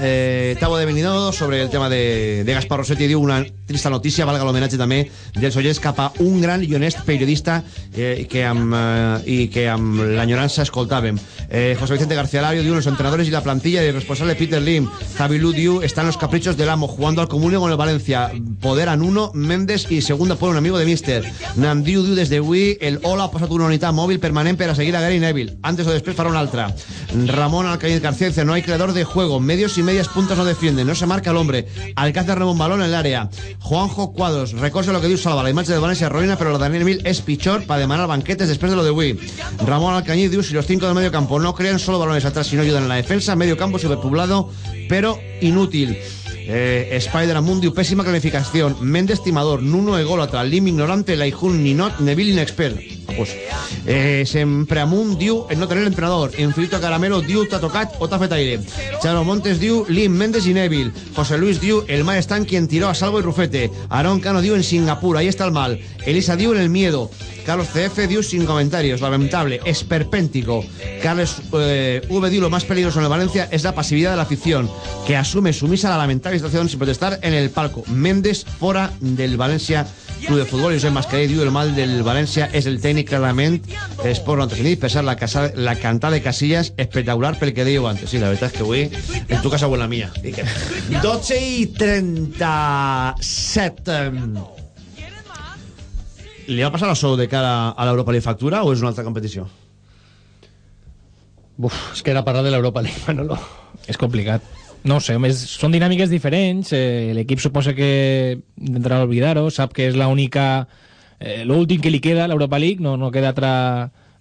S1: eh, Tavo de sobre el tema de, Gaspar Rossetti diu una trista notícia, valga l'homenatge també del Sollers cap a un gran i honest periodista eh, que amb, eh, que amb l'enyorança escoltàvem. Eh, José Vicente García Lario diu los entrenadores y la plantilla y el responsable Peter Lim Javi diu están los caprichos del amo jugando al comunio con el Valencia. Poder a Nuno, Méndez i segunda por un amigo de Mister. Nam diu des de avui el Ola ha posat una unitat mòbil permanent per seguir a Gary Neville antes o després farà una altra. Ramón Alcañiz García no hay creador de juego medios y medias puntas no defienden no se marca el hombre Alcácer reba un balón en el área. Juanjo Cuadros recorda lo que diu Salva la imatge de Valencia Roina pero de Daniel Mil es pitjor para demanar banquetes después de lo de Wii. Ramón Alcañiz si los cinco del medio campo no crean solo balones atrás sino ayudan en la defensa medio campo superpoblado pero inútil eh, Spider Amundiu, pésima clarificación Méndez Timador, Nuno Ególatra. Lim ignorante, Laijun Ninot, Neville inexpert. Pues, eh, Sempre Amunt diu el no tener entrenador. Infinito Caramelo diu t'ha tocat o t'ha fet aire Charo Montes diu Lim, Méndez y Neville. José Luis diu el mal está en quien tiró a Salvo y Rufete. Aaron Cano diu en Singapur, ahí está el mal. Elisa diu en el miedo Carlos CF diu sin comentarios, lamentable, esperpéntico. Carlos eh, V diu lo más peligroso en el Valencia es la pasividad de la afición, que asume sumisa la lamentable situación sin protestar en el palco. Méndez fora del Valencia Club de Futbol. Josep Mascarell diu el mal del Valencia és el tècnic clarament és por no entretenir, pesar la, casa, la cantada de Casillas espectacular pel que dèieu antes. Sí, la veritat és que avui en tu casa o en la mía. 12 i 37. Li va passar això de cara a l'Europa League factura o és una altra competició?
S6: Uf, és que era parlar de l'Europa League, Manolo.
S3: És complicat. No sé, més, són dinàmiques diferents. Eh, L'equip suposa que intentarà oblidar-ho, sap que és l'única... Eh, L'últim que li queda, l'Europa League, no, no queda altra,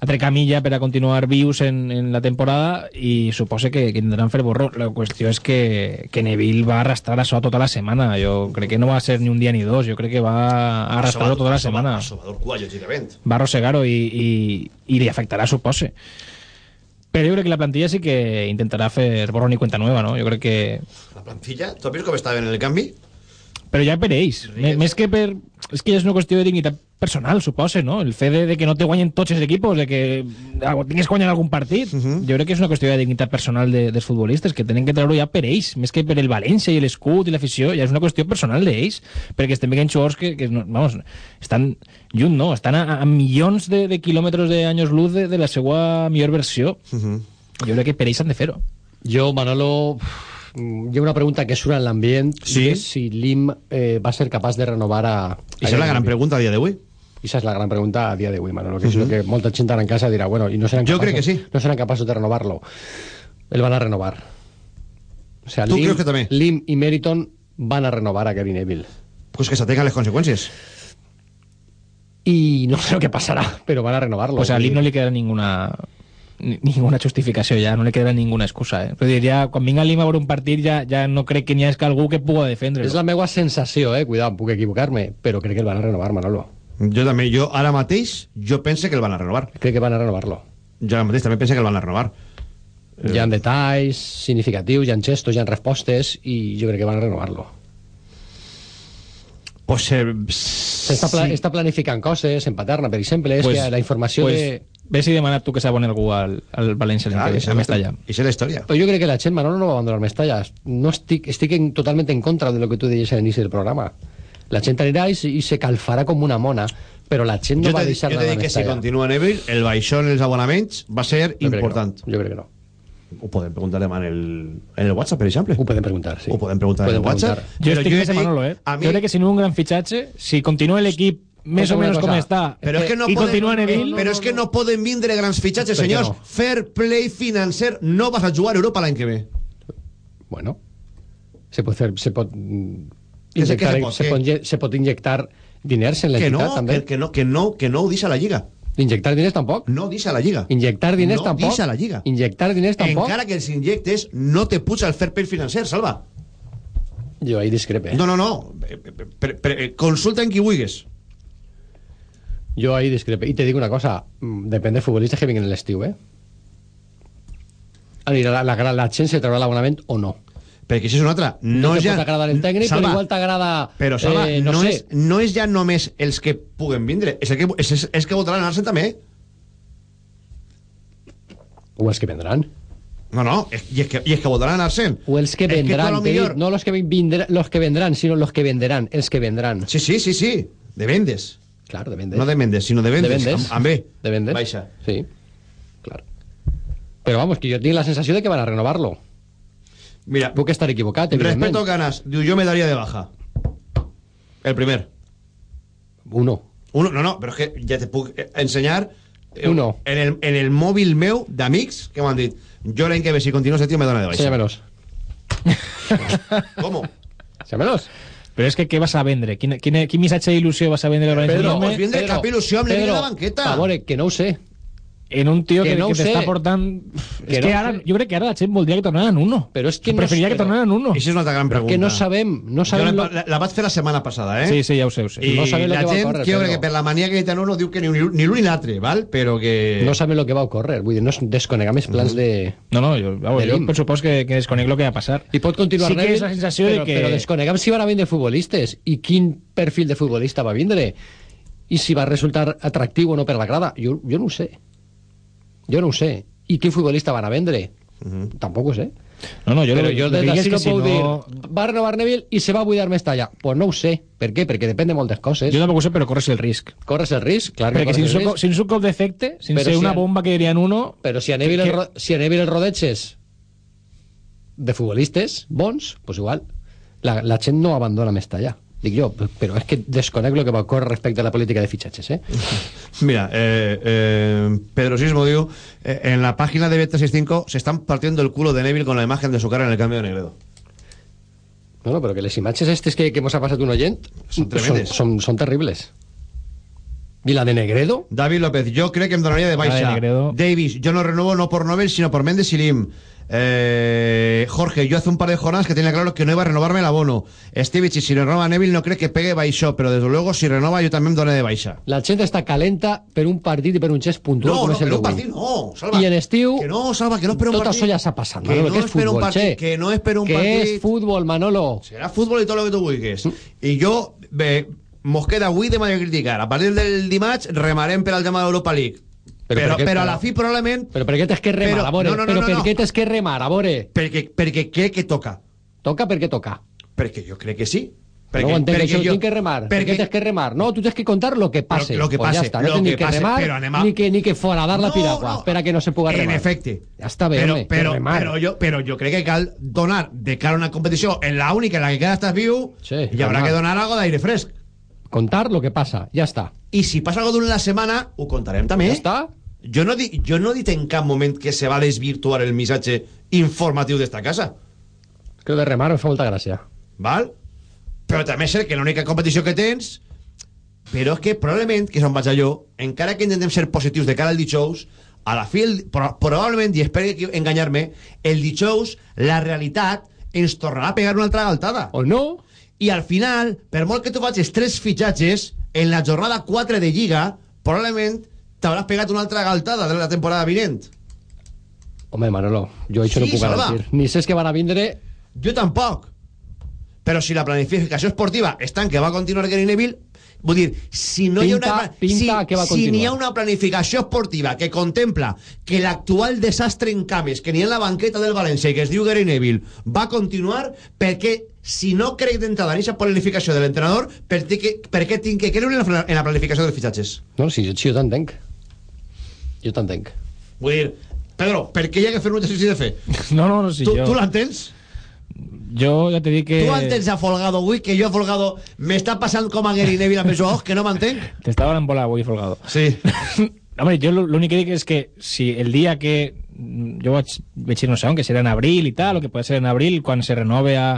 S3: altra camilla per a continuar vius en, en la temporada i suposa que, que intentaran fer borró. La qüestió és que, que Neville va arrastrar això tota la setmana. Jo crec que no va ser ni un dia ni dos, jo crec que va arrastrar-ho tota la setmana.
S1: Salvador Cua.
S3: Va arrossegar-ho i, i, i li afectarà, suposa. Però jo crec que la plantilla sí que intentarà fer borrón i cuenta nueva, no? Jo crec que...
S1: La plantilla? Tu has vist com estava en el canvi?
S3: Però ja per ells. Més que per... És que ja és una qüestió de dignitat personal, suposa, no? El fet de, de que no te guanyen tots els equipos, de que tingues que guanyar algun partit, uh -huh. jo crec que és una qüestió de dignitat personal de, dels futbolistes, que tenen que treure ja per ells, més que per el València i l'escut i l'afició, ja és una qüestió personal d'ells, perquè estem veient jugadors que, que vamos, estan lluny, no? Estan a, a milions de, de quilòmetres d'anys luz de, de la seva millor versió. Uh -huh. Jo crec que per ells han de fer-ho.
S6: Jo, Manolo, hi ha una pregunta que surt en l'ambient
S1: sí?
S6: si l'IM eh, va ser capaç de renovar a...
S1: I és la gran pregunta a dia d'avui.
S6: I esa és la gran pregunta a dia d'avui, Manolo, que uh -huh. que molta gent en casa dirà, bueno, i no seran
S1: jo
S6: capaços,
S1: crec que sí.
S6: no seran capaços de renovar-lo. El van a renovar. O sea,
S1: ¿Tú
S6: Lim,
S1: crees que también?
S6: Lim y Meriton van a renovar a Gary Neville.
S1: Pues que se tengan las consecuencias.
S6: Y no sé lo que pasará, pero van a renovarlo.
S3: Pues a Lim no li queda ninguna ni- ninguna justificació ja, no li quedarà ninguna excusa eh? Però dir, ja, quan l'Im a veure un partit ja, ja no crec que n'hi hagi algú que puga defendre
S6: És la meva sensació, eh? Cuidado, puc equivocar-me, però crec que el van a renovar, Manolo.
S1: Jo també, jo ara mateix, jo pense que el van a renovar.
S6: Crec que van a renovar-lo.
S1: Jo ara mateix també pense que el van a renovar.
S6: Hi ha detalls significatius, hi ha gestos, hi ha respostes, i jo crec que van a renovar-lo.
S1: Pues, eh,
S6: S'està pla
S1: sí.
S6: està planificant coses, en Paterna, per exemple, és que la informació
S3: pues,
S6: de...
S3: Ves i demanat tu que s'aboni algú al, al València
S1: Clar,
S3: que a Mestalla.
S1: esa és la història.
S6: Però jo crec que la gent, Manolo, no va abandonar Mestalla. No estic, estic en, totalment en contra de lo que tu deies a l'inici del programa. La gent anirà i, se- i se calfarà com una mona, però la gent no
S1: jo
S6: va deixar
S1: jo te
S6: anar
S1: dic
S6: a
S1: que si
S6: Mestalla.
S1: continua Neville, el baixó en els abonaments va ser
S6: Jo crec que no.
S1: important.
S6: Jo crec que no.
S1: Ho podem preguntar demà en el, en el WhatsApp, per exemple.
S6: Ho podem preguntar, sí.
S1: Ho podem preguntar
S6: Podem
S1: en el WhatsApp.
S6: preguntar.
S3: Jo estic
S1: dir-
S3: Manolo, eh?
S1: A mi,
S3: Jo crec que sin un gran fitxatge, si continua l'equip més o menys com està
S1: però és que no
S3: i
S1: poden,
S3: continua Neville,
S1: però és que no poden vindre grans fitxatges, senyors.
S6: no?
S1: Fair play financer, no vas a jugar a Europa l'any que ve.
S6: Bueno, se pot fer, se pot
S1: Que sé que se pot,
S6: se, pot, inje- se pot inyectar diners en
S1: Que
S6: l'entitat,
S1: no,
S6: també.
S1: que, que, no, que, no, que no ho deixa la Lliga.
S6: Injectar diners tampoc.
S1: No deixa la Lliga.
S6: Injectar diners
S1: no
S6: tampoc.
S1: deixa la Lliga.
S6: Injectar diners tampoc.
S1: Encara que els injectes, no te puja el fair play financer, Salva.
S6: Jo ahí discrepe.
S1: No, no, no. Eh, eh, per- per- eh, consulta en qui vulguis.
S6: Jo ahí discrepe. I te dic una cosa, mm, depèn de futbolistes que vinguin l'estiu, eh? Anirà la, la, la gent se traurà l'abonament o no.
S1: Perquè això és una altra.
S6: No,
S1: No, ja...
S6: pot agradar el tècnic,
S1: Salva,
S6: però igual t'agrada...
S1: Però, Salva,
S6: eh, no,
S1: no,
S6: sé.
S1: és, no és ja només els que puguen vindre, és, el que, és, és, és que votaran Arsen també.
S6: O els que vendran.
S1: No, no, i, és que, i és que votaran Arsen.
S6: O els que
S1: que
S6: vendran,
S1: a lo
S6: t'he
S1: millor-
S6: no los que, vindrán, los que vendrán, sino los que vendrán, els que vendrán.
S1: Sí, sí, sí, sí, de vendes.
S6: Claro, de vendes.
S1: No de Mendes, sinó de
S6: De
S1: vendes.
S6: vendes.
S1: Amb, amb B.
S6: De vendes.
S1: Baixa.
S6: Sí, claro. Pero vamos, que yo tengo la sensación de que van a renovarlo.
S1: Mira,
S6: Puc estar equivocat, evidentment.
S1: respeto ganas. Diu, yo me daría de baja. El primer.
S6: Uno.
S1: Uno, no, no, però és que ja te puc ensenyar eh,
S6: Uno.
S1: en el, en el mòbil meu d'amics que m'han dit jo l'any que ve si continuo este tio me dona de baixa
S6: Enséñamelos.
S1: ¿Cómo?
S6: Enséñamelos.
S3: però és que què vas a vendre? Quin, quin, quin missatge d'il·lusió vas a vendre
S1: Pedro, pues vindre cap il·lusió amb la banqueta.
S6: Que no ho sé.
S3: En un tio
S6: Que
S3: que,
S6: no
S3: que t'està portant...
S6: Que
S3: és
S6: no
S3: que ara,
S6: sé.
S3: jo crec que ara la gent voldria que tornaran uno.
S6: Però és que no-
S3: Preferiria que
S6: però-
S3: tornaran uno.
S1: Això és una altra gran pregunta.
S6: que no sabem, no sabem...
S1: la,
S6: lo-
S1: la, la vaig fer la setmana passada, eh?
S3: Sí, sí, ja ho sé, ho sé.
S1: I
S6: No sabem lo
S1: la
S6: que va
S1: gent,
S6: ocórrer,
S1: que jo crec
S6: Pedro.
S1: que per la mania que tenen uno diu que ni, ni, ni l'un ni l'altre, val? Però que...
S6: No sabem el que va ocórrer. Vull dir, no es desconegam els plans de...
S3: No, no, jo, jo
S6: l'IM.
S3: per supòs que, que desconec el que va passar.
S6: I pot continuar
S3: Sí que és la sensació de que-
S6: Però desconegam si van a vindre futbolistes i quin perfil de futbolista va vindre i si va resultar atractiu o no per la grada. Jo, jo no ho sé. Jo no ho sé. I quin futbolista van a vendre? Tampoc ho sé.
S3: No, no, jo
S6: Però
S3: lo-
S6: jo des d'ací no
S3: que si
S6: puc
S3: no-
S6: dir va renovar Neville i se va buidar Mestalla. Pues no ho sé. Per què? Perquè depèn de moltes coses.
S3: Jo tampoc ho sé, però corres el risc.
S6: Corres el risc, clar que
S3: Perquè
S6: risc.
S3: co- sin su cop d'efecte, sin
S6: Però
S3: ser
S6: si
S3: una bomba que dirien uno...
S6: Però si a Neville,
S3: Que-
S6: el, si a Neville el rodeges de futbolistes bons, pues igual la, la gent no abandona Mestalla. Dic jo, però és que desconec el que va ocórrer respecte a la política de fitxatges, eh?
S1: Mira, eh, eh, Pedro Sismo diu eh, en la página de Bet365 se están partiendo el culo de Neville con la imagen de su cara en el cambio de Negredo.
S6: No, no, però que les imatges estes que, que mos ha passat un oient
S1: Són tremendes.
S6: Són, són, són terribles. I la de Negredo?
S1: David López, yo creo que me donaría de
S3: de
S1: baixa.
S3: Negredo.
S1: Davis, yo no renuevo no por Nobel, sino por Méndez y Lim. Eh, Jorge, yo hace un par de jornadas que tenía claro que no iba a renovarme el abono. Stevich, si renova Neville no cree que pegue baixo, pero desde luego si renova yo también doné de baixa.
S6: La gent està calenta per un partit i per un gest puntual
S1: No, no,
S6: és el
S1: un partit no, Salva.
S6: I en estiu...
S1: Que no, Salva, que no espera un
S6: tot
S1: partit.
S6: això ja està passant,
S1: Que
S6: Manolo,
S1: no
S6: que és
S1: un
S6: futbol,
S1: partit,
S6: che.
S1: que no espera un
S6: que
S1: partit.
S6: és futbol, Manolo.
S1: Será fútbol y todo lo que tú vulguis. I jo, bé, mos queda avui de criticar. A partir del dimarts remarem per al tema de l'Europa League.
S6: Però
S1: Però, però, a la fi probablement...
S6: Però per què t'has que remar,
S1: Però-
S6: a
S1: no, no, no,
S6: però
S1: no,
S6: per
S1: no.
S6: què t'has que remar, a veure?
S1: Perquè, perquè crec que toca.
S6: Toca perquè toca.
S1: Perquè jo crec que sí.
S6: Perquè, no ho entenc, això
S1: jo-
S6: tinc que remar. Per
S1: perquè-
S6: què tens que remar? No, tu tens que contar lo que passe.
S1: Lo- lo que
S6: pues
S1: passe,
S6: ja està,
S1: lo
S6: no tens ni
S1: que
S6: que remar,
S1: a-
S6: ni que, ni que foradar la piragua,
S1: no.
S6: per a que no se puga remar.
S1: En efecte.
S6: Ja està bé,
S1: però,
S6: home,
S1: però, però, jo, però jo crec que cal donar de cara a una competició en la única en la que queda estàs viu
S6: Sí,
S1: y habrá
S6: remar.
S1: que donar algo d'aire fresc.
S6: Contar lo que passa, ja està.
S1: I si passa algo durant la setmana, ho contarem també.
S6: Ja està.
S1: Jo no, di, jo no he dit en cap moment que se va desvirtuar el missatge informatiu d'esta casa,
S6: lo de remar em fa molta gràcia.
S1: val? Però també és que l'única competició que tens... Però és que probablement, que és on vaig a jo, encara que intentem ser positius de cara al dijous, a la fi, el, pro, probablement, i espero que enganyar-me, el dijous, la realitat ens tornarà a pegar una altra galtada.
S6: O no?
S1: I al final, per molt que tu facis tres fitxatges, en la jornada 4 de Lliga, probablement t'hauràs pegat una altra galtada de la temporada vinent.
S6: Home, Manolo, jo això
S1: Sí,
S6: no puc
S1: Salva.
S6: garantir. Ni sé que van a vindre...
S1: Jo tampoc. Però si la planificació esportiva està en que va continuar Gary Neville, vull dir, si no hi ha
S6: Pinta-
S1: una...
S6: pinta
S1: si,
S6: que va
S1: si n'hi ha
S6: continuar.
S1: una planificació esportiva que contempla que l'actual desastre en cames que n'hi ha en la banqueta del València i que es diu Gary Neville va continuar perquè si no crec d'entrada en aquesta planificació de l'entrenador, per, què tinc que creure en la, en la planificació dels fitxatges?
S6: No, sí, sí jo t'entenc. Jo t'entenc.
S1: Vull dir, Pedro, per què hi ha que fer un exercici de fe?
S3: No, no, no, si
S1: tu,
S3: jo...
S1: tu l'entens?
S3: Jo ja te dic que...
S1: Tu entens a Folgado avui, que jo a Folgado m'està passant com a Gary Neville amb els ojos, que no m'entenc?
S3: T'estava en bola avui, Folgado.
S1: Sí.
S3: Home, jo l'únic que dic és que si el dia que jo vaig, vaig ir no sé on, que serà en abril i tal, o que pot ser en abril, quan se renove a,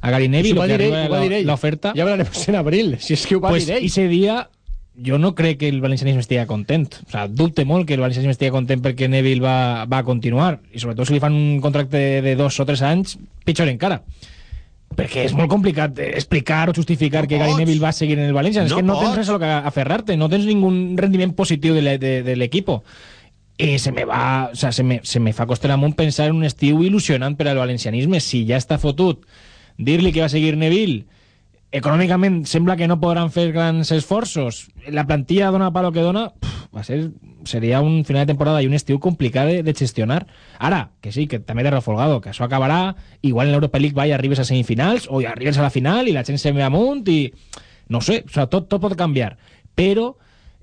S3: a Gary Neville,
S6: Això ho
S3: o
S6: va
S3: que
S6: dir ell,
S3: arriba
S6: ho va
S3: la- l'oferta...
S6: Ja hablaremos en abril, si és que ho va
S3: pues
S6: dir ell.
S3: ese dia jo no crec que el valencianisme estigui content. O sea, dubte molt que el valencianisme estigui content perquè Neville va, va continuar. I sobretot si li fan un contracte de dos o tres anys, pitjor encara. Perquè és molt complicat explicar o justificar
S1: No
S3: que Gary. Neville va seguir en el València. és
S1: No
S3: que no tens
S1: pots.
S3: res a lo que aferrarte, no tens ningún rendiment positiu de le- de, de l'equipo. I se me va, o sea, se me, se me fa costar amunt pensar en un estiu il·lusionant per al valencianisme. Si ja està fotut dir-li que va seguir Neville, econòmicament sembla que no podran fer grans esforços, la plantilla dona palo que dona, pff, va ser, seria un final de temporada i un estiu complicat de, gestionar. Ara, que sí, que també té refolgado, que això acabarà, igual en l'Europa League va i arribes a semifinals, o arribes a la final i la gent se ve amunt. No sé, o sea, tot, tot pot canviar. Però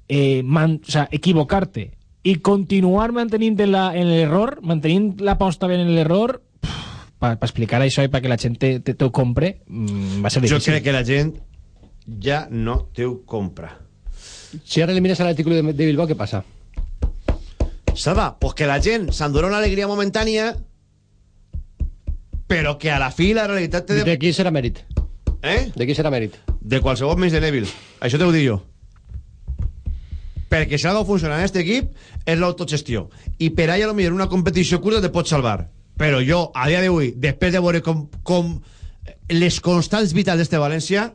S3: eh, man, o sea, equivocar-te i continuar mantenint en l'error, mantenint l'aposta ben en l'error, per pa explicar això i perquè la gent te, te, te ho compre, mm, va ser
S1: Jo
S3: difícil.
S1: crec que la gent ja no te ho compra.
S6: Si ara elimines l'article de, de Bilbao, què passa?
S1: Salva, pues que la gent s'endurà una alegria momentània però que a la fi la realitat
S6: De
S1: de...
S6: qui serà mèrit?
S1: Eh?
S6: De qui serà mèrit?
S1: De qualsevol menys de Neville. Això t'ho dic jo. Perquè si ha de funcionar en aquest equip és l'autogestió. I per allà, potser una competició curta te pot salvar. Però jo, a dia d'avui, després de veure com, com les constants vitals d'este València,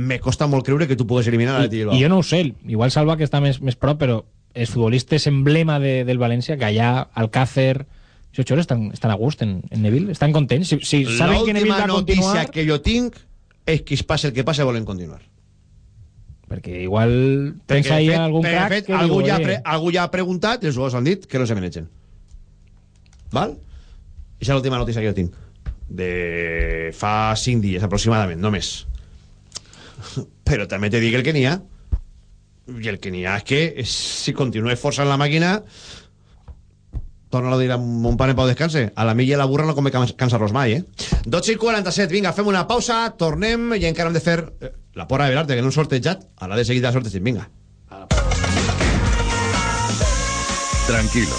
S1: me costa molt creure que tu pugues eliminar a l'Atleti Bilbao.
S3: I jo no ho sé, igual Salva que està més, més prop, però els futbolistes emblema de, del València, Gallà, Alcácer, això xores estan, estan a gust en, en Neville, estan contents. Si, si saben que Neville
S1: L'última
S3: va
S1: notícia
S3: continuar...
S1: que jo tinc és que es passa el que passa volen continuar.
S3: Perquè igual
S1: Perquè,
S3: pensa
S1: de
S3: ahí
S1: fet,
S3: algun
S1: perquè,
S3: crack
S1: fet,
S3: que
S1: algú,
S3: diu,
S1: ja ha
S3: "Oye,
S1: pre, algú ja ha preguntat i els jugadors han dit que no se menegen. Val? Aquesta és l'última notícia que jo tinc. De fa 5 dies aproximadament, només. Però també te dic el que n'hi ha. I el que n'hi ha és que si continues forçant la màquina torna a dir a mon pare Pau descanse a la milla la burra no come cans- cansar-los mai eh? 12 i 47, vinga, fem una pausa tornem i encara hem de fer eh, la porra de Belarte, que no hem sortejat ara de seguida sortegem, vinga
S9: Tranquilo,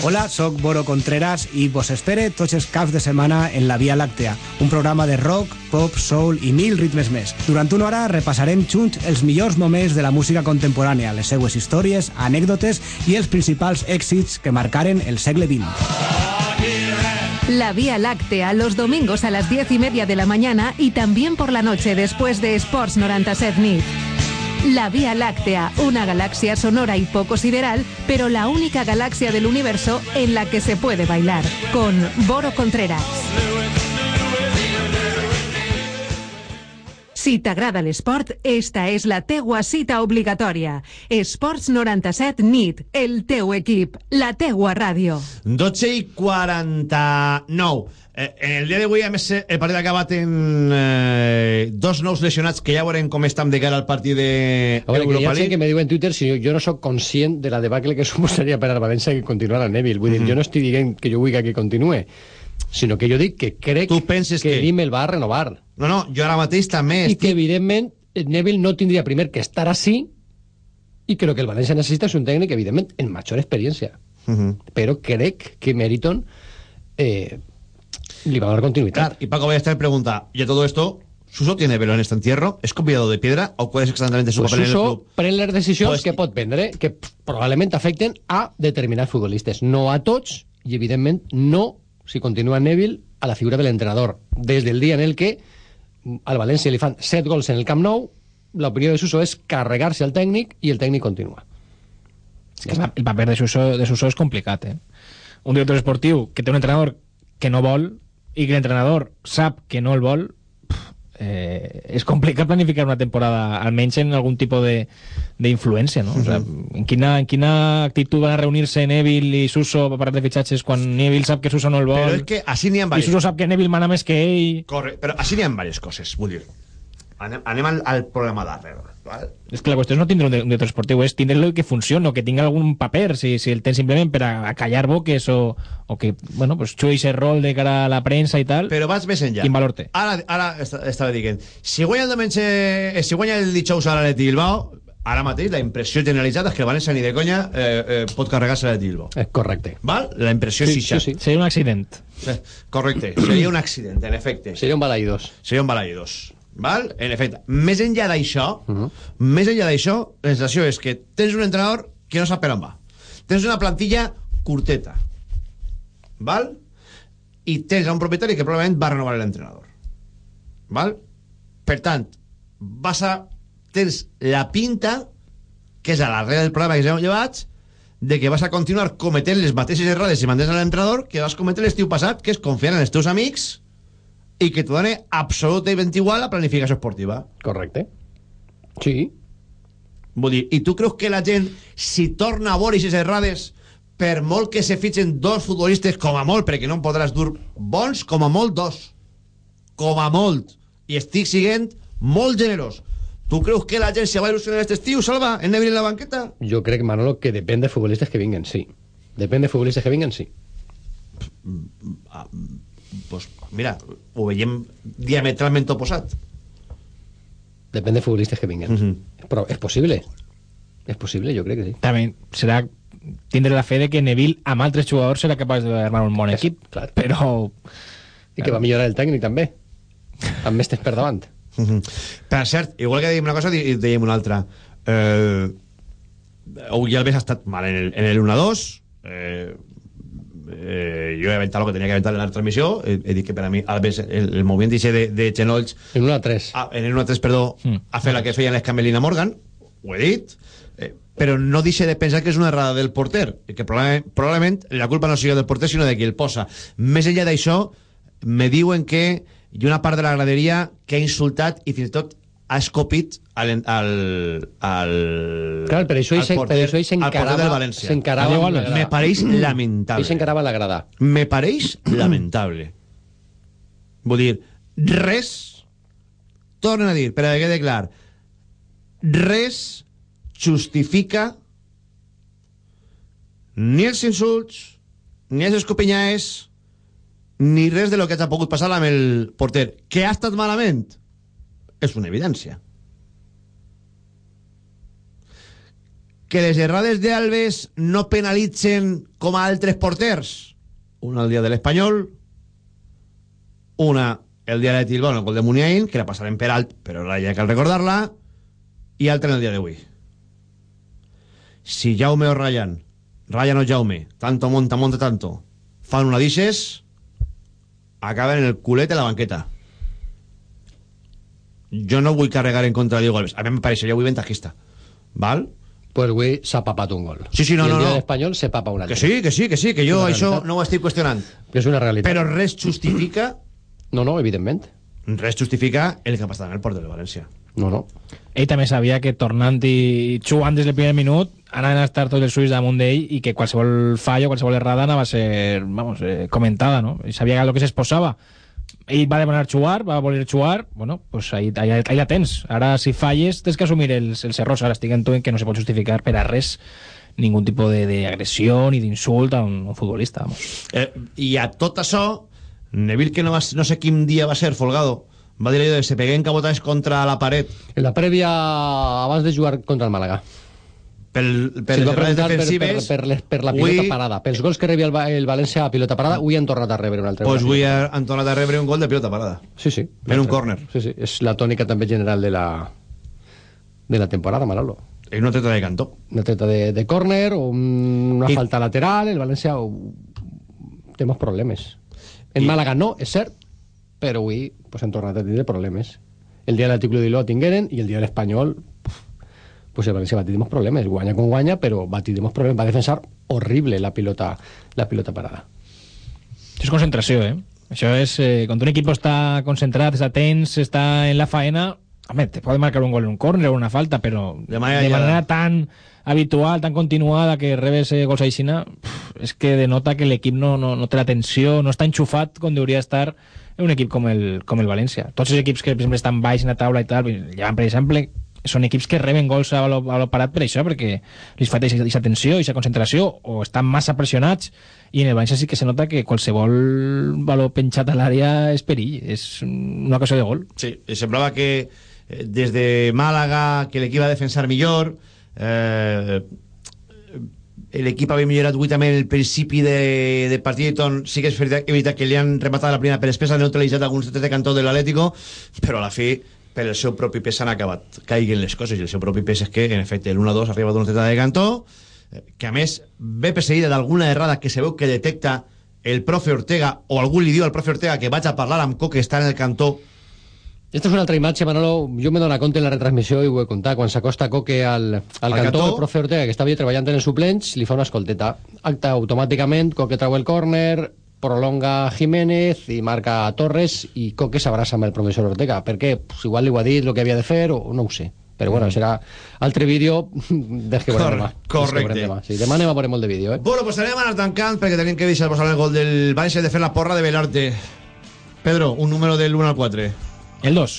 S10: Hola, sóc Boro Contreras i vos espere tots els caps de setmana en la Via Làctea, un programa de rock, pop, soul i mil ritmes més. Durant una hora repassarem junts els millors moments de la música contemporània, les seues històries, anècdotes i els principals èxits que marcaren el segle XX.
S7: La Vía Láctea, los domingos a las 10 y media de la mañana y también por la noche después de Sports 97 NIT. La Vía Láctea, una galaxia sonora y poco sideral, pero la única galaxia del universo en la que se puede bailar. Con Boro Contreras. Si t'agrada l'esport, esta és la teua cita obligatòria. Esports 97 NIT, el teu equip, la teua ràdio.
S1: 12 i 49. Eh, en el dia d'avui, a més, eh, el partit ha acabat en eh, dos nous lesionats que ja veurem com estan de cara al partit de
S6: A veure,
S1: Europa
S6: gent
S1: League.
S6: que me diu en Twitter si jo, jo no sóc conscient de la debacle que suposaria per al València que continuara a Neville. Vull dir,
S1: Mhm.
S6: jo no estic dient que jo vull que continue, sinó que jo dic que crec
S1: Tu penses
S6: que,
S1: que-
S6: va a renovar.
S1: No, no, jo ara mateix també
S6: I que, evidentment, Neville no tindria primer que estar així i que el que el València necessita és un tècnic, evidentment, en major experiència.
S1: Uh -huh.
S6: Però crec que Meriton eh, li va donar continuïtat.
S1: Clar, y Paco Ballester pregunta, y a todo esto, Suso tiene velo en este entierro, es convidado de piedra o cuál es exactamente su
S6: Pues
S1: papel en el
S6: Suso
S1: club?
S6: pren les decisions
S1: Pues-
S6: que pot prendre, que probablement afecten a determinats futbolistes. No a tots, i evidentment no, si continua Neville, a la figura de l'entrenador. Des del dia en el que mm, al València li fan 7 gols en el Camp Nou, l'opinió de Suso és carregar-se al tècnic i el tècnic continua.
S3: És que el paper de Suso, de Suso és complicat, eh? Un director esportiu que té un entrenador que no vol i que l'entrenador sap que no el vol, eh, és complicat planificar una temporada, almenys en algun tipus de- d'influència, no? O sea, en, quina, en quina actitud van a reunir-se Neville i Suso per parlar de fitxatges quan Neville sap que Suso no el vol
S1: Però és que així n'hi ha
S3: i. Suso sap que Neville mana més que ell
S1: Corre, però així n'hi ha diverses coses, vull dir. Anem, anem al, al problema darrere. Val?
S3: És que la qüestió és no tindre un, di- un director esportiu, és tindre-lo que funcioni, o que tingui algun paper, si, si el tens simplement per a, a callar boques o, o que, bueno, pues, xui ese rol de cara a la premsa i tal.
S1: Però vaig més enllà.
S3: Quin valor té?
S1: Ara, ara est- estava dient, si guanya el diumenge, eh, si guanya el dijous a l'Atleti Bilbao, ara mateix la impressió generalitzada és que el València ni de conya eh, eh, pot carregar-se l'Atleti Bilbao.
S6: És correcte.
S1: Val? La impressió
S6: Sí,
S1: és ixa.
S6: sí, sí.
S3: Seria un accident.
S1: Sí, Correcte, seria un accident, en efecte.
S6: Seria un balaïdós.
S1: Seria un balaïdós. Val? En efecte. Més enllà d'això, més enllà d'això, la sensació és que tens un entrenador que no sap per on va. Tens una plantilla curteta. Val? I tens un propietari que probablement va renovar l'entrenador. Val? Per tant, vas a... Tens la pinta, que és a l'arrere del programa que ja hem llevat, de que vas a continuar cometent les mateixes errades si mantens a l'entrenador que vas cometre l'estiu passat, que és confiar en els teus amics i que t'ho doni absolutament igual la planificació esportiva.
S6: Correcte. Sí.
S1: Vull dir, i tu creus que la gent, si torna a veure aquestes errades, per molt que se fitxen dos futbolistes, com a molt, perquè no en podràs dur bons, com a molt dos. Com a molt. I estic siguent molt generós. Tu creus que la gent se va il·lusionar aquest estiu, Salva, en Neville en la banqueta?
S6: Jo crec, Manolo, que depèn de futbolistes que vinguen, sí. Depèn de futbolistes que vinguen, sí.
S1: Pues, mira, ho veiem diametralment oposat.
S6: Depèn de futbolistes que vinguen.
S1: Mhm.
S6: Però és possible. És possible, jo crec que sí.
S3: També serà tindre la fe de que Neville amb altres jugadors serà capaç d'armar un bon equip,
S6: clar.
S3: però...
S6: I que va millorar el tècnic, també. Amb més temps per davant.
S1: Mhm. Per cert, igual que dèiem una cosa, dèiem una altra. Eh, Alves ha estat mal en el, en el 1-2. Eh, eh, jo he aventat el que tenia que aventar en la transmissió. He, he dit que per a mi Alves, el, el moviment d'eixe de, de genolls...
S6: En 1-3.
S1: Ah, en el 1-3, perdó,
S3: Mm.
S1: ha fet la que feien l'Escambelina Morgan. Ho he dit. Eh, però no deixe de pensar que és una errada del porter. i Que probablement, probablement la culpa no sigui del porter, sinó de qui el posa. Més enllà d'això, me diuen que hi ha una part de la graderia que ha insultat i fins i tot ha escopit al, al, al,
S6: Clar, per això ell
S1: porter-
S6: per això s'encarava- s'encarava.
S1: Me pareix lamentable.
S6: Ell s'encarava la grada.
S1: Me pareix lamentable. Vull dir, res, tornen a dir, per a que quede clar, res justifica ni els insults, ni els escopinyades, ni res de lo que ha pogut passar amb el porter. Que ha estat malament? És una evidència. Que les errades d'Alves no penalitzen com a altres porters? Una al dia de l'Espanyol, una el dia de Tilbon, el gol de Muniain, que la passarem per alt, però ara ja cal recordar-la, i altra en el dia d'avui. Si Jaume o Ryan, Ryan o Jaume, tanto monta, monta tanto, fan una d'ixes, acaben en el culet de la banqueta. Jo no vull carregar en contra de Diego Alves. A mi em pareixeria avui ventajista. Val?
S6: Pues avui s'ha papat un gol.
S1: Sí, sí, no,
S6: I el
S1: no, no.
S6: de l'Espanyol se papa un altre.
S1: Que sí, que sí, que sí, que jo això
S6: realitat.
S1: no ho estic qüestionant.
S6: Que és una realitat.
S1: Però res justifica
S6: No, no, evidentment.
S1: res justifica el que ha passat en el port de València.
S6: No, no.
S3: Ell també sabia que tornant i jugant des del primer minut anaven a estar tots els ulls damunt d'ell i que qualsevol fallo, qualsevol errada anava a ser vamos, eh, comentada, no? I sabia el que s'exposava. Ell va demanar jugar, va voler jugar, bueno, pues ahí, ahí, ahí la tens. Ara, si falles, tens que assumir els, els errors. Ara estic en tu en que no se pot justificar per a res ningú tipus d'agressió ni d'insult a un, un futbolista. Vamos.
S1: Eh, I a tot això, Neville, que no, va, no sé quin dia va ser, Folgado, va dir allò de se peguen cabotajes contra la paret.
S6: En la prèvia, abans de jugar contra el Màlaga.
S1: Pel, per
S6: Si
S1: les errades
S6: preguntar per, per,
S1: defensives...
S6: per, les, per la
S1: avui-
S6: pilota parada. Pels gols que rebia el, el València a pilota parada, avui han tornat a rebre un altre
S1: Pues
S6: gol.
S1: avui han tornat a rebre un gol de pilota parada.
S6: Sí, sí.
S1: En un córner.
S6: Sí, sí. És la tònica també general de la, de la temporada, Manolo.
S1: En una treta de cantó.
S6: Una treta de, de córner, o un- una
S1: I-
S6: falta lateral, el València o, té molts problemes. En
S1: I-
S6: Màlaga no, és cert, però avui pues, han tornat a tindre problemes. El dia de l'Artículo de lo tingueren i el dia de l'Espanyol pues el València va tenir molts problemes. Guanya com guanya, però va tenir molts problemes. Va defensar horrible la pilota, la pilota parada.
S3: Això és concentració, eh? Això és... Eh, quan un equip està concentrat, està tens, està en la faena... Home, te puede marcar un gol en un córner o una falta, però
S1: De manera
S3: de manera tan habitual, tan continuada, que rebes eh, gols aixina, és que denota que l'equip no, no, no té l'atenció, no està enxufat com hauria estar un equip com el, com el València. Tots els equips que, per exemple, estan baix en la taula i tal, llevan, per exemple, són equips que reben gols a valor, parat per això, perquè li falta aquesta atenció, aquesta concentració, o estan massa pressionats, i en el València sí que se nota que qualsevol valor penjat a l'àrea és perill, és una ocasió de gol.
S1: Sí, semblava que eh, des de Màlaga que l'equip va defensar millor eh, l'equip havia millorat avui també el principi de, de partit sí que és veritat, que li han rematat la primera per espesa, neutralitzat alguns de cantó de l'Atlético però a la fi per el seu propi pes han acabat caiguen les coses i el seu propi pes és que en efecte el 1-2 arriba d'una treta de cantó eh, que a més ve perseguida d'alguna errada que se veu que detecta el profe Ortega o algú li diu al profe Ortega que vaig a parlar amb Coque que està en el cantó
S6: Esta és una altra imatge, Manolo. Jo me dono compte en la retransmissió i ho he contat. Quan s'acosta Coque al, al,
S1: Al
S6: cantó,
S1: cantó.
S6: el profe Ortega, que estava treballant en els suplents, li fa una escolteta. Acta automàticament, Coque trau el córner, prolonga Jiménez i marca a Torres i Coque s'abraça amb el professor Ortega. Per què? Pues igual li ho ha dit, el que havia de fer, o no ho sé. Però bueno, serà altre vídeo dels que veurem demà. Que
S1: correcte.
S6: veurem Demà. Sí, demà anem a veure molt de vídeo, eh?
S1: Bueno, pues anem a anar tancant perquè tenim que deixar posar el gol del València de fer la porra de Belarte. Pedro, un número del 1 al 4.
S3: El 2.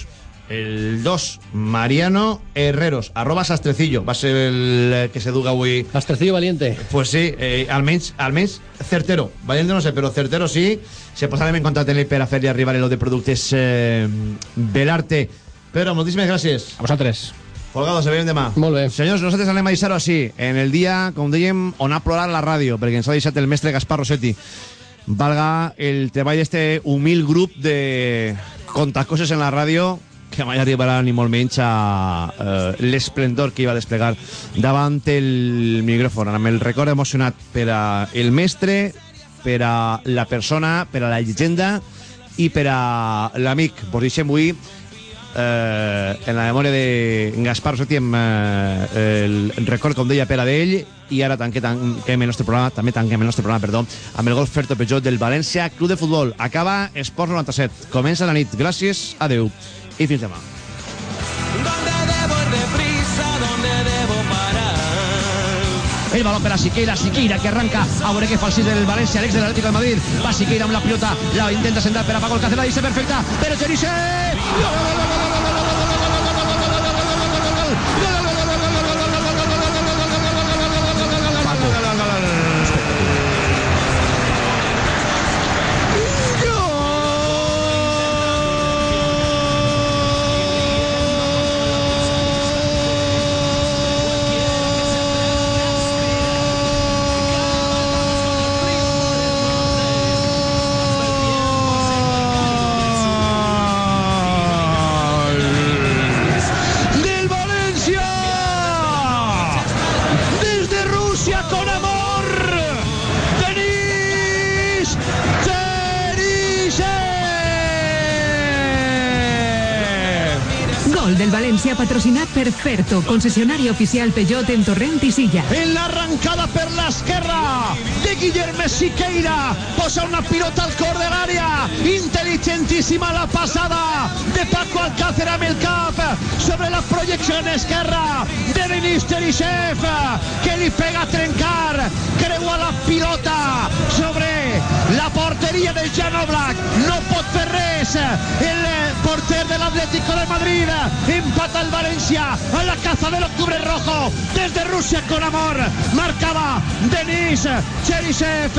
S1: El 2, Mariano Herreros, arroba Sastrecillo. Va ser el eh, que se duga avui.
S6: Sastrecillo valiente.
S1: Pues sí, eh, almenys, almenys certero. Valiente no sé, però certero sí. Se posarem en contacte amb ell per a fer-li arribar el lot de productes eh, Belarte. Pedro, moltíssimes gràcies.
S3: A vosaltres.
S1: Folgado, se veiem demà.
S6: Molt bé.
S1: Senyors, nosaltres anem a deixar-ho així, en el dia, com dèiem, on ha plorat la ràdio, perquè ens ha deixat el mestre Gaspar Rossetti. Valga el treball d'este humil grup de contacoses en la ràdio que mai arribarà ni molt menys a eh, l'esplendor que iba a desplegar davant el micròfon, amb el record emocionat per a el mestre, per a la persona, per a la llegenda i per a l'amic. Vos deixem avui eh, en la memòria de Gaspar Sotti amb eh, el record, com deia, per a d'ell i ara tanque, tanquem el nostre programa també tanquem el nostre programa, perdó amb el gol Ferto Peugeot del València Club de Futbol. Acaba Esports 97, comença la nit. Gràcies, adeu fins demà
S11: El balón para Siqueira, Siqueira que arranca. Ahora que falsi del Valencia, Alex del Atlético de Madrid. Va Siqueira amb la pilota, la intenta sentar per a Paco Alcácer, la dice perfecta. Pero Cheriche. del
S7: del València patrocinat per Ferto, concessionari oficial Peugeot en Torrent i Silla.
S11: En la arrancada per l'esquerra de Guillermo Siqueira posa una pilota al cor de l'àrea intel·ligentíssima la passada de Paco Alcácer amb el cap sobre la projecció en esquerra de Denis Cherisev que li pega a trencar creua la pilota sobre la porteria del Jan Oblak. No pot fer el porter de l'Atlético de Madrid empata el Valencia a la caza del octubre rojo. Desde Rusia con amor marcava Denis Cherisev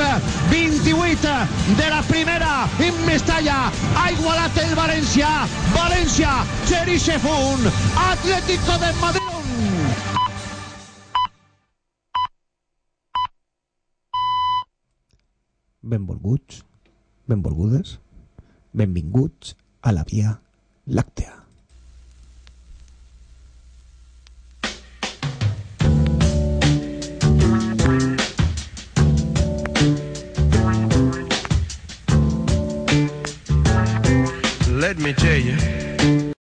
S11: 28 de la primera en Mestalla. Ha igualat el València. València Cherisev 1 Atlético de Madrid.
S12: Benvolguts, benvolgudes, benvinguts a la Via Làctea.
S13: Let me tell you